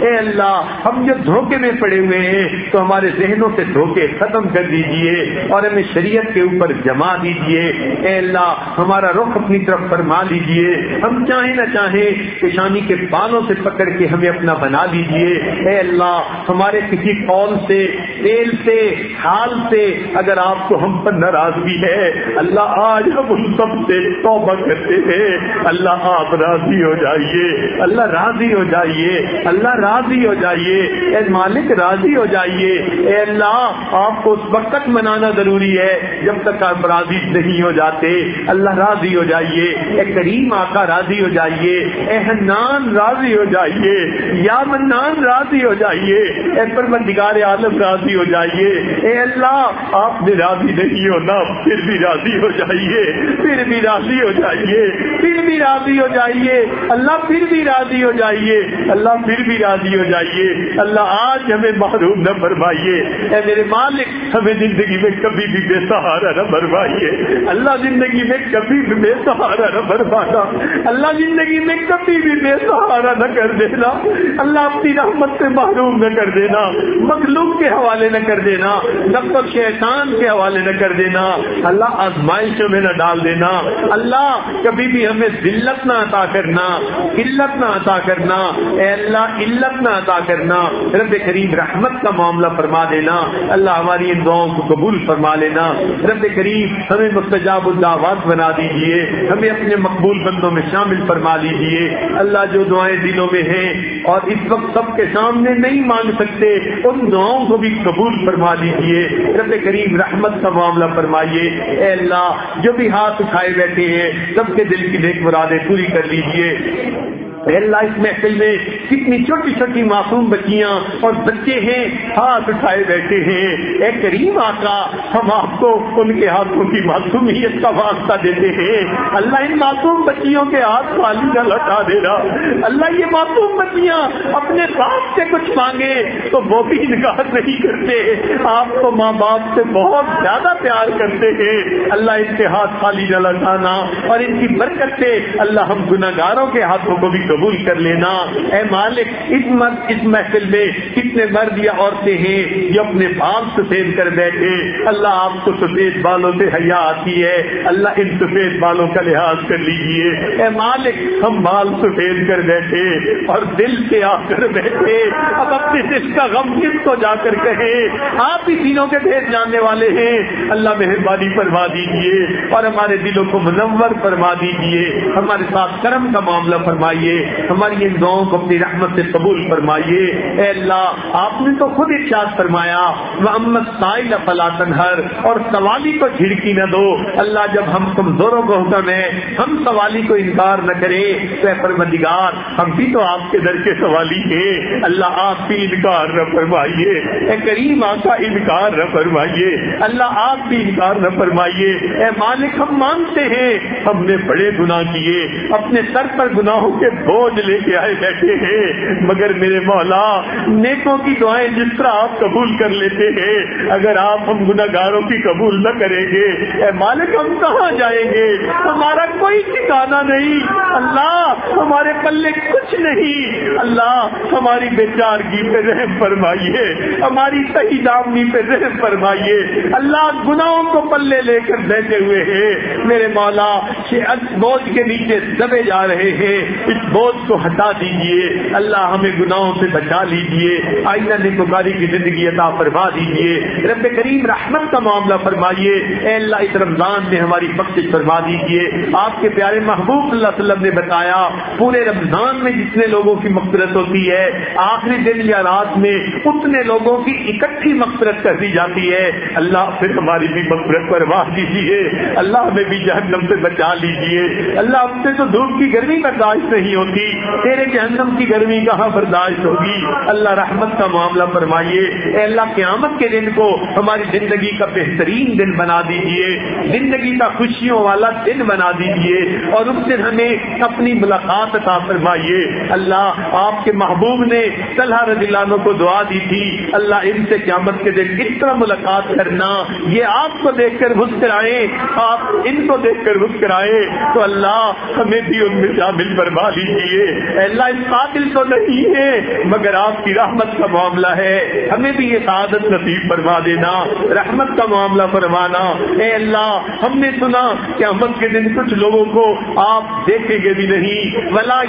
اے اللہ، ہم جو دھوکے میں پڑے ہوئے ہیں، تو ہمارے ذہنوں سے دھوکے ختم کر دیجیے اور ہمیں شریعت کے اوپر جما دیجیے اے اللہ، ہمارا رخ اپنی طرف فرما لیجیے ہم چاہیں نہ چاہیں پیشانی کے بالوں سے پکڑ کے ہمیں اپنا بنا لیجیے اے اللہ، ہمارے کسی قول سے، تیل سے، حال سے اگر آپ کو ہم پر ناراضگی ہے، اللہ آج ہم ان سب سے توبہ کرتے ہیں۔ اللہ آپ راضی ہو جائیے۔ اللہ راضی ہو جائیے۔ اللہ راضی ہو جائیے اے مالک راضی ہو جائیے اے اللہ آپ کو اس وقت تک منانا ضروری ہے جب تک آپ راضی نہیں ہو جاتے اللہ راضی ہو جائیے اے کریم آقا راضی ہو جائیے اے حنان راضی ہو جائیے یا منان راضی ہو جائیے اے پروردگار عالم راضی ہو جائیے اے اللہ آپ نے راضی نہیں ہونا پھر بھی راضی ہو جائیے پھر بھی راضی ہو جائیے پھر بھی راضی ہو جائیے اللہ پھر بھی راضی ہو جائیے اللہ پھر بھی راضی ہو جائیے۔ اللہ آج ہمیں محروم نہ فرمائیے۔ اے میرے مالک، ہمیں زندگی میں کبھی بھی بے سہارا نہ فرمائیے۔ اللہ زندگی میں کبھی بھی بے سہارا نہ فرمانا۔ اللہ زندگی میں کبھی بھی بے سہارا نہ کر دینا۔ اللہ اپنی رحمت سے محروم نہ کر دینا۔ مخلوق کے حوالے نہ کر دینا۔ جب شیطان کے حوالے نہ کر دینا۔ اللہ آزمائشوں میں نہ ڈال دینا۔ اللہ کبھی بھی ہمیں ذلت نہ عطا کرنا۔ قلت نہ عطا کرنا۔ اے اللہ علت نہ عطا کرنا، رب کریم رحمت کا معاملہ فرما دینا، اللہ ہماری ان دعاؤں کو قبول فرما لینا، رب کریم ہمیں مستجاب الدعوات بنا دیجیے ہمیں اپنے مقبول بندوں میں شامل فرما لیجیے اللہ جو دعائیں دلوں میں ہیں اور اس وقت سب کے سامنے نہیں مانگ سکتے، ان دعاؤں کو بھی قبول فرما لیجیے رب کریم رحمت کا معاملہ فرمائیے۔ اے اللہ، جو بھی ہاتھ اٹھائے بیٹھے ہیں، سب کے دل کی نیک مرادیں پوری کر لیجیے اے اللہ اس محفل میں کتنی چھوٹی چھوٹی معصوم بچیاں اور بچے ہیں، ہاتھ اٹھائے بیٹھے ہیں۔ اے کریم آقا، ہم آپ کو ان کے ہاتھوں کی معصومیت کا واسطہ دیتے ہیں۔ اللہ ان معصوم بچیوں کے ہاتھ خالی نہ لٹا دے رہا اللہ یہ معصوم بچیاں اپنے باپ سے کچھ مانگے تو وہ بھی انکار نہیں کرتے۔ آپ کو ماں باپ سے بہت زیادہ پیار کرتے ہیں۔ اللہ ان کے ہاتھ خالی نہ لٹانا اور ان کی برکت سے اللہ ہم گناگاروں کے ہاتھوں کو بھی قبول کر لینا۔ اے مالک، اس مرد، اس محفل میں کتنے مرد یا عورتیں ہیں جو اپنے بال سفید کر بیٹھے۔ اللہ آپ کو سفید بالوں سے حیا آتی ہے۔ اللہ ان سفید بالوں کا لحاظ کر لیجیے۔ اے مالک، ہم بال سفید کر بیٹھے اور دل سے آ کر بیٹھے۔ اب اپنے دل کا غم کس کو جا کر کہے؟ آپ ہی دینوں کے بھیج جاننے والے ہیں۔ اللہ مہربانی فرما دیجیے اور ہمارے دلوں کو منور فرما دیجیے۔ ہمارے ساتھ کرم کا معاملہ فرمائیے۔ ہماری ان دعاؤں کو اپنی رحمت سے قبول فرمائیے۔ اے اللہ، آپ نے تو خود ارشاد فرمایا محمد سائل فلاطن ہر اور سوالی کو جھڑکی نہ دو۔ اللہ، جب ہم کمزوروں کو حکم ہے، ہم سوالی کو انکار نہ کرے تو اے پروردگار، ہم بھی تو آپ کے در کے سوالی ہیں۔ اللہ، آپ بھی انکار نہ فرمائیے۔ اے کریم، آپ کا انکار نہ فرمائیے۔ اللہ، آپ بھی انکار نہ فرمائیے۔ اے مالک، ہم مانتے ہیں۔ ہم نے بڑے گناہ کیے۔ اپنے سر پر گناہوں کے بوجھ لے کے آئے بیٹھے ہیں۔ مگر میرے مولا، نیکوں کی دعائیں جس طرح آپ قبول کر لیتے ہیں، اگر آپ ہم گناگاروں کی قبول نہ کریں گے، اے مالک، ہم کہاں جائیں گے؟ ہمارا کوئی ٹھکانا نہیں۔ اللہ، ہمارے پلے کچھ نہیں۔ اللہ، ہماری بیچارگی پہ رحم فرمائیے۔ ہماری صحیح دامنی پہ رحم فرمائیے۔ اللہ گناہوں کو پلے لے کر بیٹھے ہوئے ہیں۔ میرے مولا بوجھ کے نیچے دبے جا رہے ہیں۔ اس بوجھ کو ہٹا دیجیے، اللہ ہمیں گناہوں سے بچا لیجیے آئینہ نکوکاری کی زندگی عطا فرما دیجیے رب کریم رحمت کا معاملہ فرمائیے، اے اللہ اس رمضان میں ہماری بخش فرما دیجیے آپ کے پیارے محبوب اللہ علیہ وسلم نے بتایا، پورے رمضان میں جتنے لوگوں کی مغفرت ہوتی ہے، آخری دن یا رات میں اتنے لوگوں کی اکٹھی مغفرت کر دی جاتی ہے۔ اللہ پھر ہماری بھی مغفرت فرما دیجیے اللہ ہمیں بھی جہنم سے بچا لیجیے اللہ ہم سے تو دھوپ کی گرمی برداشت نہیں ہوتی۔ تیرے جہنم کی گرمی کہاں برداشت ہوگی؟ اللہ رحمت کا معاملہ فرمائیے۔ اے اللہ قیامت کے دن کو ہماری زندگی کا بہترین دن بنا دیجیے زندگی کا خوشیوں والا دن بنا دیجیے اور اس دن ہمیں اپنی ملاقات عطا فرمائیے۔ اللہ آپ کے محبوب نے صلاح رضی اللہ کو دعا دی تھی۔ اللہ ان سے قیامت کے دن اس طرح ملاقات کرنا۔ یہ آپ کو دیکھ کر مسکرائے۔ آپ ان کو دیکھ کر مسکرائے۔ تو اللہ ہمیں بھی ان میں شامل فرما لیجیے چاہیے۔ اللہ، اس قاتل تو نہیں ہے، مگر آپ کی رحمت کا معاملہ ہے۔ ہمیں بھی یہ سعادت نصیب فرما دینا، رحمت کا معاملہ فرمانا۔ اے اللہ، ہم نے سنا کہ احمد کے دن کچھ لوگوں کو آپ دیکھیں گے بھی نہیں۔ ولا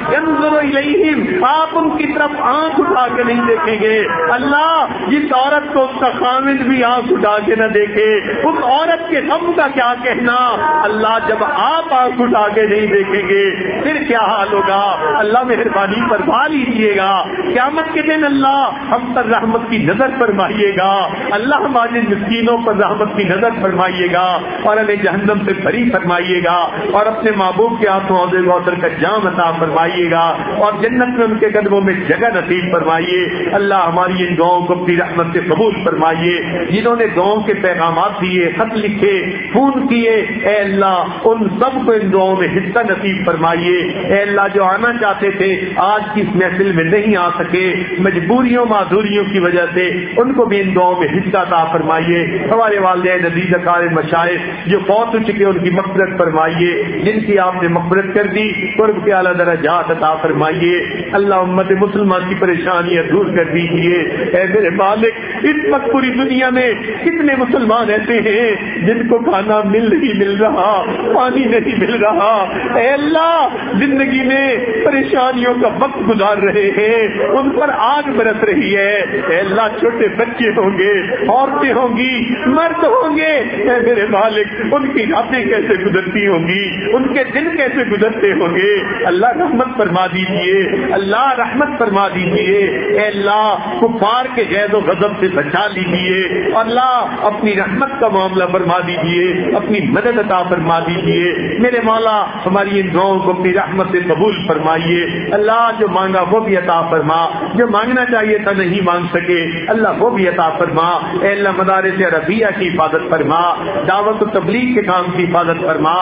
الیہم آپ ان کی طرف آنکھ اٹھا کے نہیں دیکھیں گے۔ اللہ، جس عورت کو اس کا خامد بھی آنکھ اٹھا کے نہ دیکھے، اس عورت کے غم کا کیا کہنا؟ اللہ، جب آپ آنکھ اٹھا کے نہیں دیکھیں گے، پھر کیا حال ہوگا؟ اللہ مہربانی فرما لیجیے گا۔ قیامت کے دن اللہ ہم پر رحمت کی نظر فرمائیے گا۔ اللہ ہمارے مسکینوں پر رحمت کی نظر فرمائیے گا اور ہمیں جہنم سے بری فرمائیے گا اور اپنے محبوب کے ہاتھوں عہدے گوتر کا جام عطا فرمائیے گا اور جنت میں ان کے قدموں میں جگہ نصیب فرمائیے۔ اللہ ہماری ان گاؤں کو اپنی رحمت سے قبول فرمائیے۔ جنہوں نے گاؤں کے پیغامات دیے، خط لکھے، فون کیے، اے اللہ ان سب کو ان دعاؤں میں حصہ نصیب فرمائیے۔ اے اللہ جو آنا چاہتے تھے، آج کی اس محفل میں نہیں آ سکے۔ مجبوریوں، معذوریوں کی وجہ سے ان کو بھی ان دعاؤں میں حصہ عطا فرمائیے۔ ہمارے والدین، عزیز اکار مشاہد جو فوت ہو چکے ان کی مقبرت فرمائیے۔ جن کی آپ نے مقبرت کر دی قرب کے اعلیٰ درجات عطا فرمائیے۔ اللہ امت مسلمان کی پریشانیاں دور کر دیجیے۔ اے میرے مالک، اس وقت پوری دنیا میں کتنے مسلمان ایسے ہیں جن کو کھانا مل نہیں مل رہا، پانی نہیں مل رہا۔ اے اللہ، زندگی میں پریشانیوں کا وقت گزار رہے ہیں، ان پر آگ برس رہی ہے۔ اے اللہ، چھوٹے بچے ہوں گے، عورتیں ہوں گی، مرد ہوں گے۔ اے میرے مالک، ان کی راتیں کیسے گزرتی ہوں گی؟ ان کے دن کیسے گزرتے ہوں گے؟ اللہ رحمت فرما دیجیے اللہ رحمت فرما دیجیے اے اللہ، کفار کے غیر و غضب سے بچا لیجیے اللہ، اپنی رحمت کا معاملہ فرما دیجیے اپنی مدد عطا فرما دیجیے میرے مولا، ہماری ان دعاؤں کو اپنی رحمت سے قبول فرمائیے، اللہ جو مانگا وہ بھی عطا فرما، جو مانگنا چاہیے تھا نہیں مانگ سکے، اللہ وہ بھی عطا فرما۔ اے اللہ مدارس ربیہ کی حفاظت فرما، دعوت و تبلیغ کے کام کی حفاظت فرما۔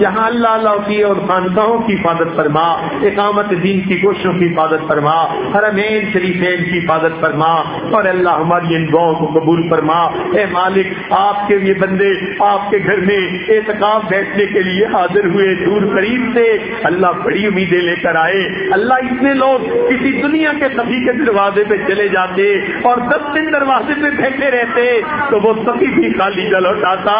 جہاں اللہ اللہ کی اور خانقاہوں کی حفاظت فرما۔ اقامت دین کی کوششوں کی حفاظت فرما۔ حرمین شریفین کی حفاظت فرما۔ اور اللہ ہماری ان دعاؤں کو قبول فرما۔ اے مالک، آپ کے یہ بندے، آپ کے گھر میں اعتکاف بیٹھنے کے لیے حاضر ہوئے دور قریب سے اللہ بڑی امیدیں لے کر کر آئے اللہ اتنے لوگ کسی دنیا کے سبھی کے دروازے پہ چلے جاتے اور دس دن دروازے پہ بیٹھے رہتے تو وہ سبھی بھی خالی نہ لوٹاتا۔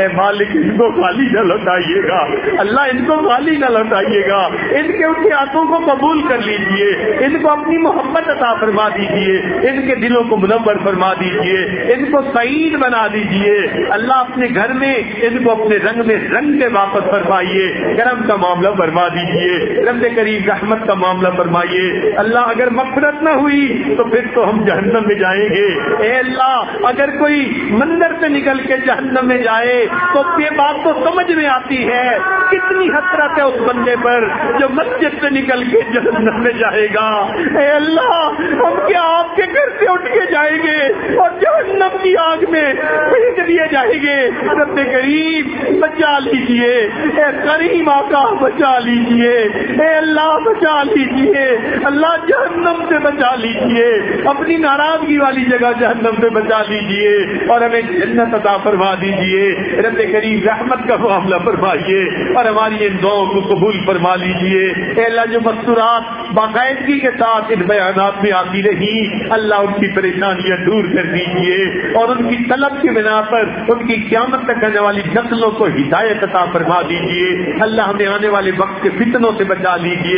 اے مالک، ان کو خالی نہ لوٹائیے گا۔ اللہ، ان کو خالی نہ لوٹائیے گا۔ ان کے ان کے ہاتھوں کو قبول کر لیجیے۔ ان کو اپنی محبت عطا فرما دیجیے۔ ان کے دلوں کو منور فرما دیجیے۔ ان کو سعید بنا دیجیے۔ اللہ اپنے گھر میں، ان کو اپنے رنگ میں رنگ کے واپس فرمائیے۔ کرم کا معاملہ فرما دیجیے۔ رب قریب رحمت کا معاملہ فرمائیے۔ اللہ اگر مفرت نہ ہوئی تو پھر تو ہم جہنم میں جائیں گے۔ اے اللہ، اگر کوئی مندر سے نکل کے جہنم میں جائے تو یہ بات تو سمجھ میں آتی ہے۔ کتنی حسرت ہے اس بندے پر جو مسجد سے نکل کے جہنم میں جائے گا۔ اے اللہ، ہم کیا آپ کے گھر سے اٹھ کے جائیں گے اور جہنم کی آگ میں پھینک دیے جائیں گے؟ رب قریب بچا لیجیے۔ اے کریم آقا، بچا لیجیے۔ اے اللہ اللہ بچا لیجیے، اللہ جہنم سے بچا لیجیے، اپنی ناراضگی والی جگہ جہنم سے بچا لیجیے اور ہمیں جنت عطا فرما دیجیے۔ رب کریم رحمت کا معاملہ فرمائیے اور ہماری ان دعاؤں کو قبول فرما لیجیے۔ اے اللہ، جو مستورات باقاعدگی کے ساتھ ان بیانات میں آتی رہی، اللہ ان کی پریشانیاں دور کر دیجیے اور ان کی طلب کی بنا پر ان کی قیامت تک کرنے والی نسلوں کو ہدایت عطا فرما دیجیے اللہ ہمیں آنے والے وقت کے فتنوں سے بچا لیجیے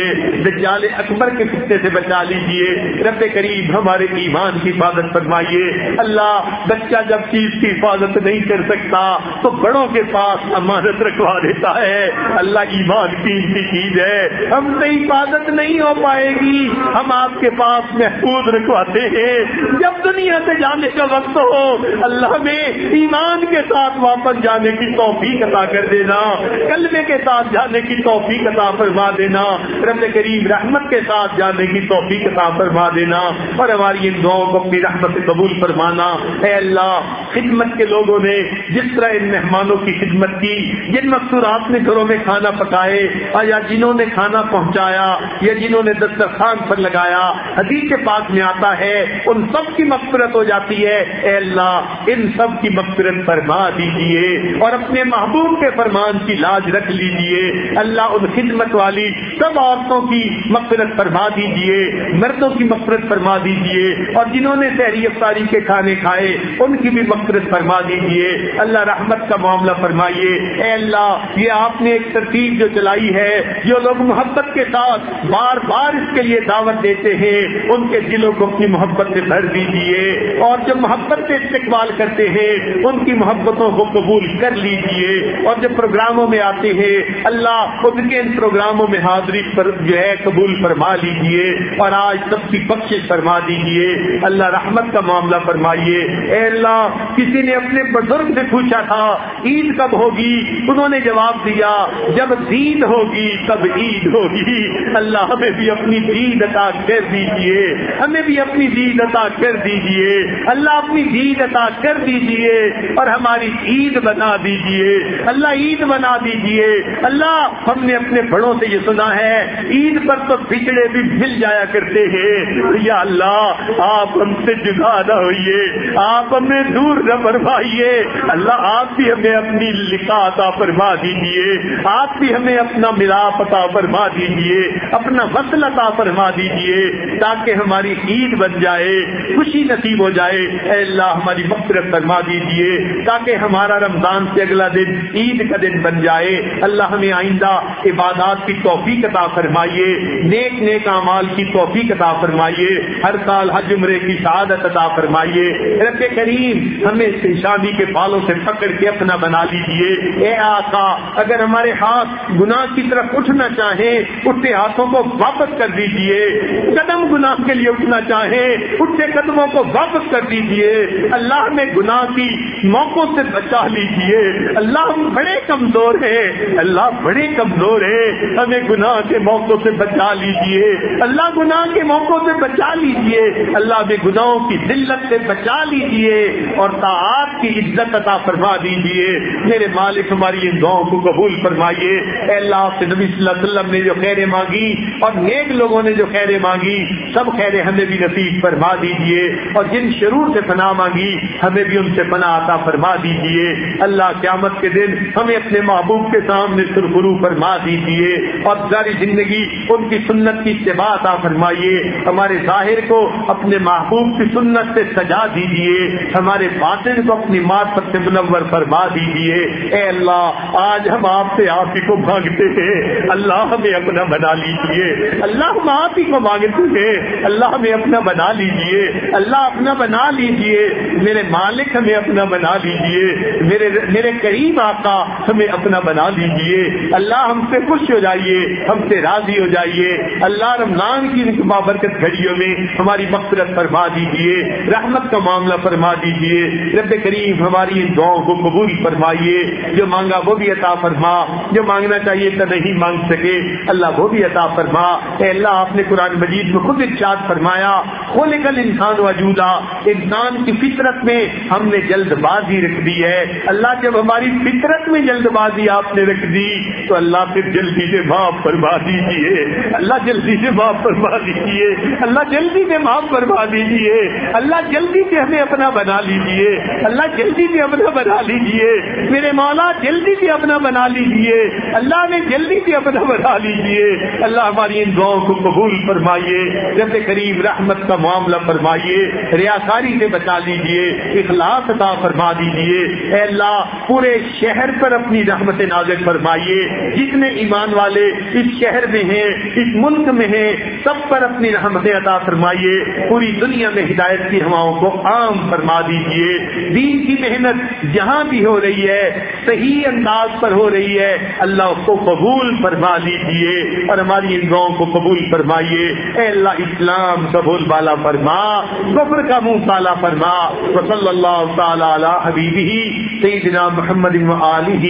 دجال اکبر کے فتنے سے بچا لیجیے رب قریب ہمارے ایمان کی حفاظت فرمائیے۔ اللہ، بچہ جب چیز کی حفاظت نہیں کر سکتا، تو بڑوں کے پاس امانت رکھوا دیتا ہے۔ اللہ ایمان کی چیز ہے۔ ہم سے حفاظت نہیں ہو پائے گی۔ ہم آپ کے پاس محفوظ رکھواتے ہیں۔ جب دنیا سے جانے کا وقت ہو، اللہ میں ایمان کے ساتھ واپس جانے کی توفیق عطا کر دینا۔ کلمے کے ساتھ جانے کی توفیق عطا فرما دینا۔ رب کریم رحمت کے ساتھ جانے کی توفیق عطا فرما دینا اور ہماری ان دعاؤں کو اپنی رحمت سے قبول فرمانا۔ اے اللہ، خدمت کے لوگوں نے جس طرح ان مہمانوں کی خدمت کی، جن مقصورات نے گھروں میں کھانا پکائے یا جنہوں نے کھانا پہنچایا یا جنہوں نے دسترخوان پر لگایا، حدیث کے پاس میں آتا ہے، ان سب کی مغفرت ہو جاتی ہے۔ اے اللہ، ان سب کی مغفرت فرما دیجیے اور اپنے محبوب کے فرمان کی لاج رکھ لیجیے اللہ ان خدمت والی سب عورتوں کی مغفرت فرما دیجیے مردوں کی مغفرت فرما دیجیے اور جنہوں نے شہری افطاری کے کھانے کھائے، ان کی بھی مغفرت فرما دیجیے اللہ رحمت کا معاملہ فرمائیے۔ اے اللہ، یہ آپ نے ایک ترتیب جو چلائی ہے، جو لوگ محبت کے ساتھ بار بار اس کے لیے دعوت دیتے ہیں، ان کے دلوں کو اپنی محبت سے بھر دیجیے اور جو محبت سے استقبال کرتے ہیں، ان کی محبتوں کو قبول کر لیجیے اور جو پروگراموں میں آتے ہیں، اللہ ان کے ان پروگراموں میں حاضری جو ہے قبول فرما لیجیے اور آج سب کی بخش فرما دیجیے اللہ رحمت کا معاملہ فرمائیے۔ اے اللہ، کسی نے اپنے بزرگ سے پوچھا تھا، عید کب ہوگی؟ انہوں نے جواب دیا، جب دید ہوگی، تب عید ہوگی۔ اللہ ہمیں بھی اپنی دید عطا کر دیجیے ہمیں بھی اپنی دید عطا کر دیجیے اللہ اپنی دید عطا کر دیجیے اور ہماری عید بنا دیجیے اللہ عید بنا دیجیے اللہ، ہم نے اپنے بڑوں سے یہ سنا ہے عید پر تو پچھڑے بھی مل جایا کرتے ہیں۔ یا اللہ، آپ ہم سے جدا نہ ہوئیے، آپ ہمیں دور نہ فرمائیے۔ اللہ، آپ بھی ہمیں اپنی لکھا عطا فرما دیجیے آپ بھی ہمیں اپنا ملاپ عطا فرما دیجیے اپنا مسل عطا فرما دیجیے تاکہ ہماری عید بن جائے، خوشی نصیب ہو جائے۔ اے اللہ، ہماری مغفرت فرما دیجیے تاکہ ہمارا رمضان سے اگلا دن عید کا دن بن جائے۔ اللہ، ہمیں آئندہ عبادات کی توفیق عطا فرمائیے، نیک نیک اعمال کی توفیق عطا فرمائیے، ہر سال حج عمرے کی شہادت عطا فرمائیے۔ رب کریم، ہمیں شادی کے بالوں سے پکڑ کے اپنا بنا لیجیے۔ اے آقا، اگر ہمارے ہاتھ گناہ کی طرف اٹھنا چاہیں، اٹھتے ہاتھوں کو واپس کر دیجیے۔ قدم گناہ کے لیے اٹھنا چاہیں، اٹھتے قدموں کو واپس کر دیجیے۔ اللہ میں گناہ کی موقعوں سے بچا لیجیے۔ اللہ ہم بڑے کمزور ہیں، اللہ بڑے کمزور ہیں، ہمیں گناہ کے موقعوں سے بچا لیجیے اللہ گناہ کے موقعوں سے بچا لیجیے اللہ ہمیں گناہوں کی ذلت سے بچا لیجیے اور تعات کی عزت عطا فرما دیجیے میرے مالک، ہماری ان دعاؤں کو قبول فرمائیے۔ اے اللہ سے نبی صلی اللہ علیہ وسلم نے جو خیریں مانگی اور نیک لوگوں نے جو خیریں مانگی، سب خیریں ہمیں بھی نصیب فرما دیجیے اور جن شرور سے پناہ مانگی، ہمیں بھی ان سے پناہ عطا فرما دیجیے اللہ قیامت کے دن ہمیں اپنے محبوب کے سامنے سرخرو فرما دیجیے اور ساری زندگی زندگی، ان کی سنت کی اتباع عطا فرمائیے۔ ہمارے ظاہر کو اپنے محبوب کی سنت سے سجا دیجیے ہمارے باطن کو اپنی مارفت سے منور فرما دیجیے اے اللہ، آج ہم آپ سے آپ ہی کو مانگتے ہیں۔ اللہ ہمیں اپنا بنا لیجیے اللہ ہم آپ ہی کو مانگتے ہیں۔ اللہ ہمیں اپنا بنا لیجیے اللہ اپنا بنا لیجیے میرے مالک ہمیں اپنا بنا لیجیے میرے میرے قریب آقا ہمیں اپنا بنا لیجیے اللہ ہم سے خوش ہو جائیے۔ ہم سے راضی ہو جائیے۔ اللہ رمضان کی بابرکت گھڑیوں میں ہماری مغفرت فرما دیجیے، رحمت کا معاملہ فرما دیجیے۔ رب کریم ہماری ان دعاؤں کو قبول فرمائیے۔ جو مانگا وہ بھی عطا فرما، جو مانگنا چاہیے تو نہیں مانگ سکے، اللہ وہ بھی عطا فرما۔ اے اللہ، آپ نے قرآن مجید میں خود ارشاد فرمایا کھولے کل انسان وجودا۔ انسان کی فطرت میں ہم نے جلد بازی رکھ دی ہے۔ اللہ، جب ہماری فطرت میں جلد بازی آپ نے رکھ دی، تو اللہ پھر جلدی سے معاف فرما دیجیے اللہ جلدی سے معاف فرما دیجیے اللہ جلدی سے معاف فرما دیجیے اللہ جلدی سے ہمیں اپنا بنا لیجیے اللہ جلدی بھی اپنا بنا لیجیے. میرے مولا جلدی بھی اپنا بنا لیجیے. اللہ نے جلدی بھی اپنا بنا لیجیے. اللہ ہماری ان دعاؤں کو قبول فرمائیے. جیسے قریب رحمت کا معاملہ فرمائیے. ریاکاری سے بچا لیجیے. اخلاص عطا فرما دیجیے. اے اللہ، پورے شہر پر اپنی رحمت نازک فرمائیے. جتنے ایمان والے اس شہر شہر میں ہیں، اس ملک میں ہیں، سب پر اپنی رحمت عطا فرمائیے، پوری دنیا میں ہدایت کی ہواؤں کو عام فرما دیجیے دین کی محنت جہاں بھی ہو رہی ہے، صحیح انداز پر ہو رہی ہے، اللہ کو قبول فرما لیجیے اور ہماری ان گاؤں کو قبول فرمائیے۔ اے اللہ اسلام قبول بالا فرما غفر کا منہ کالا فرما۔ وصلی اللہ تعالی علی حبیبہ سیدنا محمد و آلہ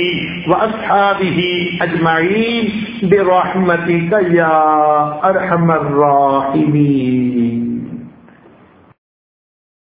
و اصحابہ اجمعین برحمتک يا أرحم الراحمين.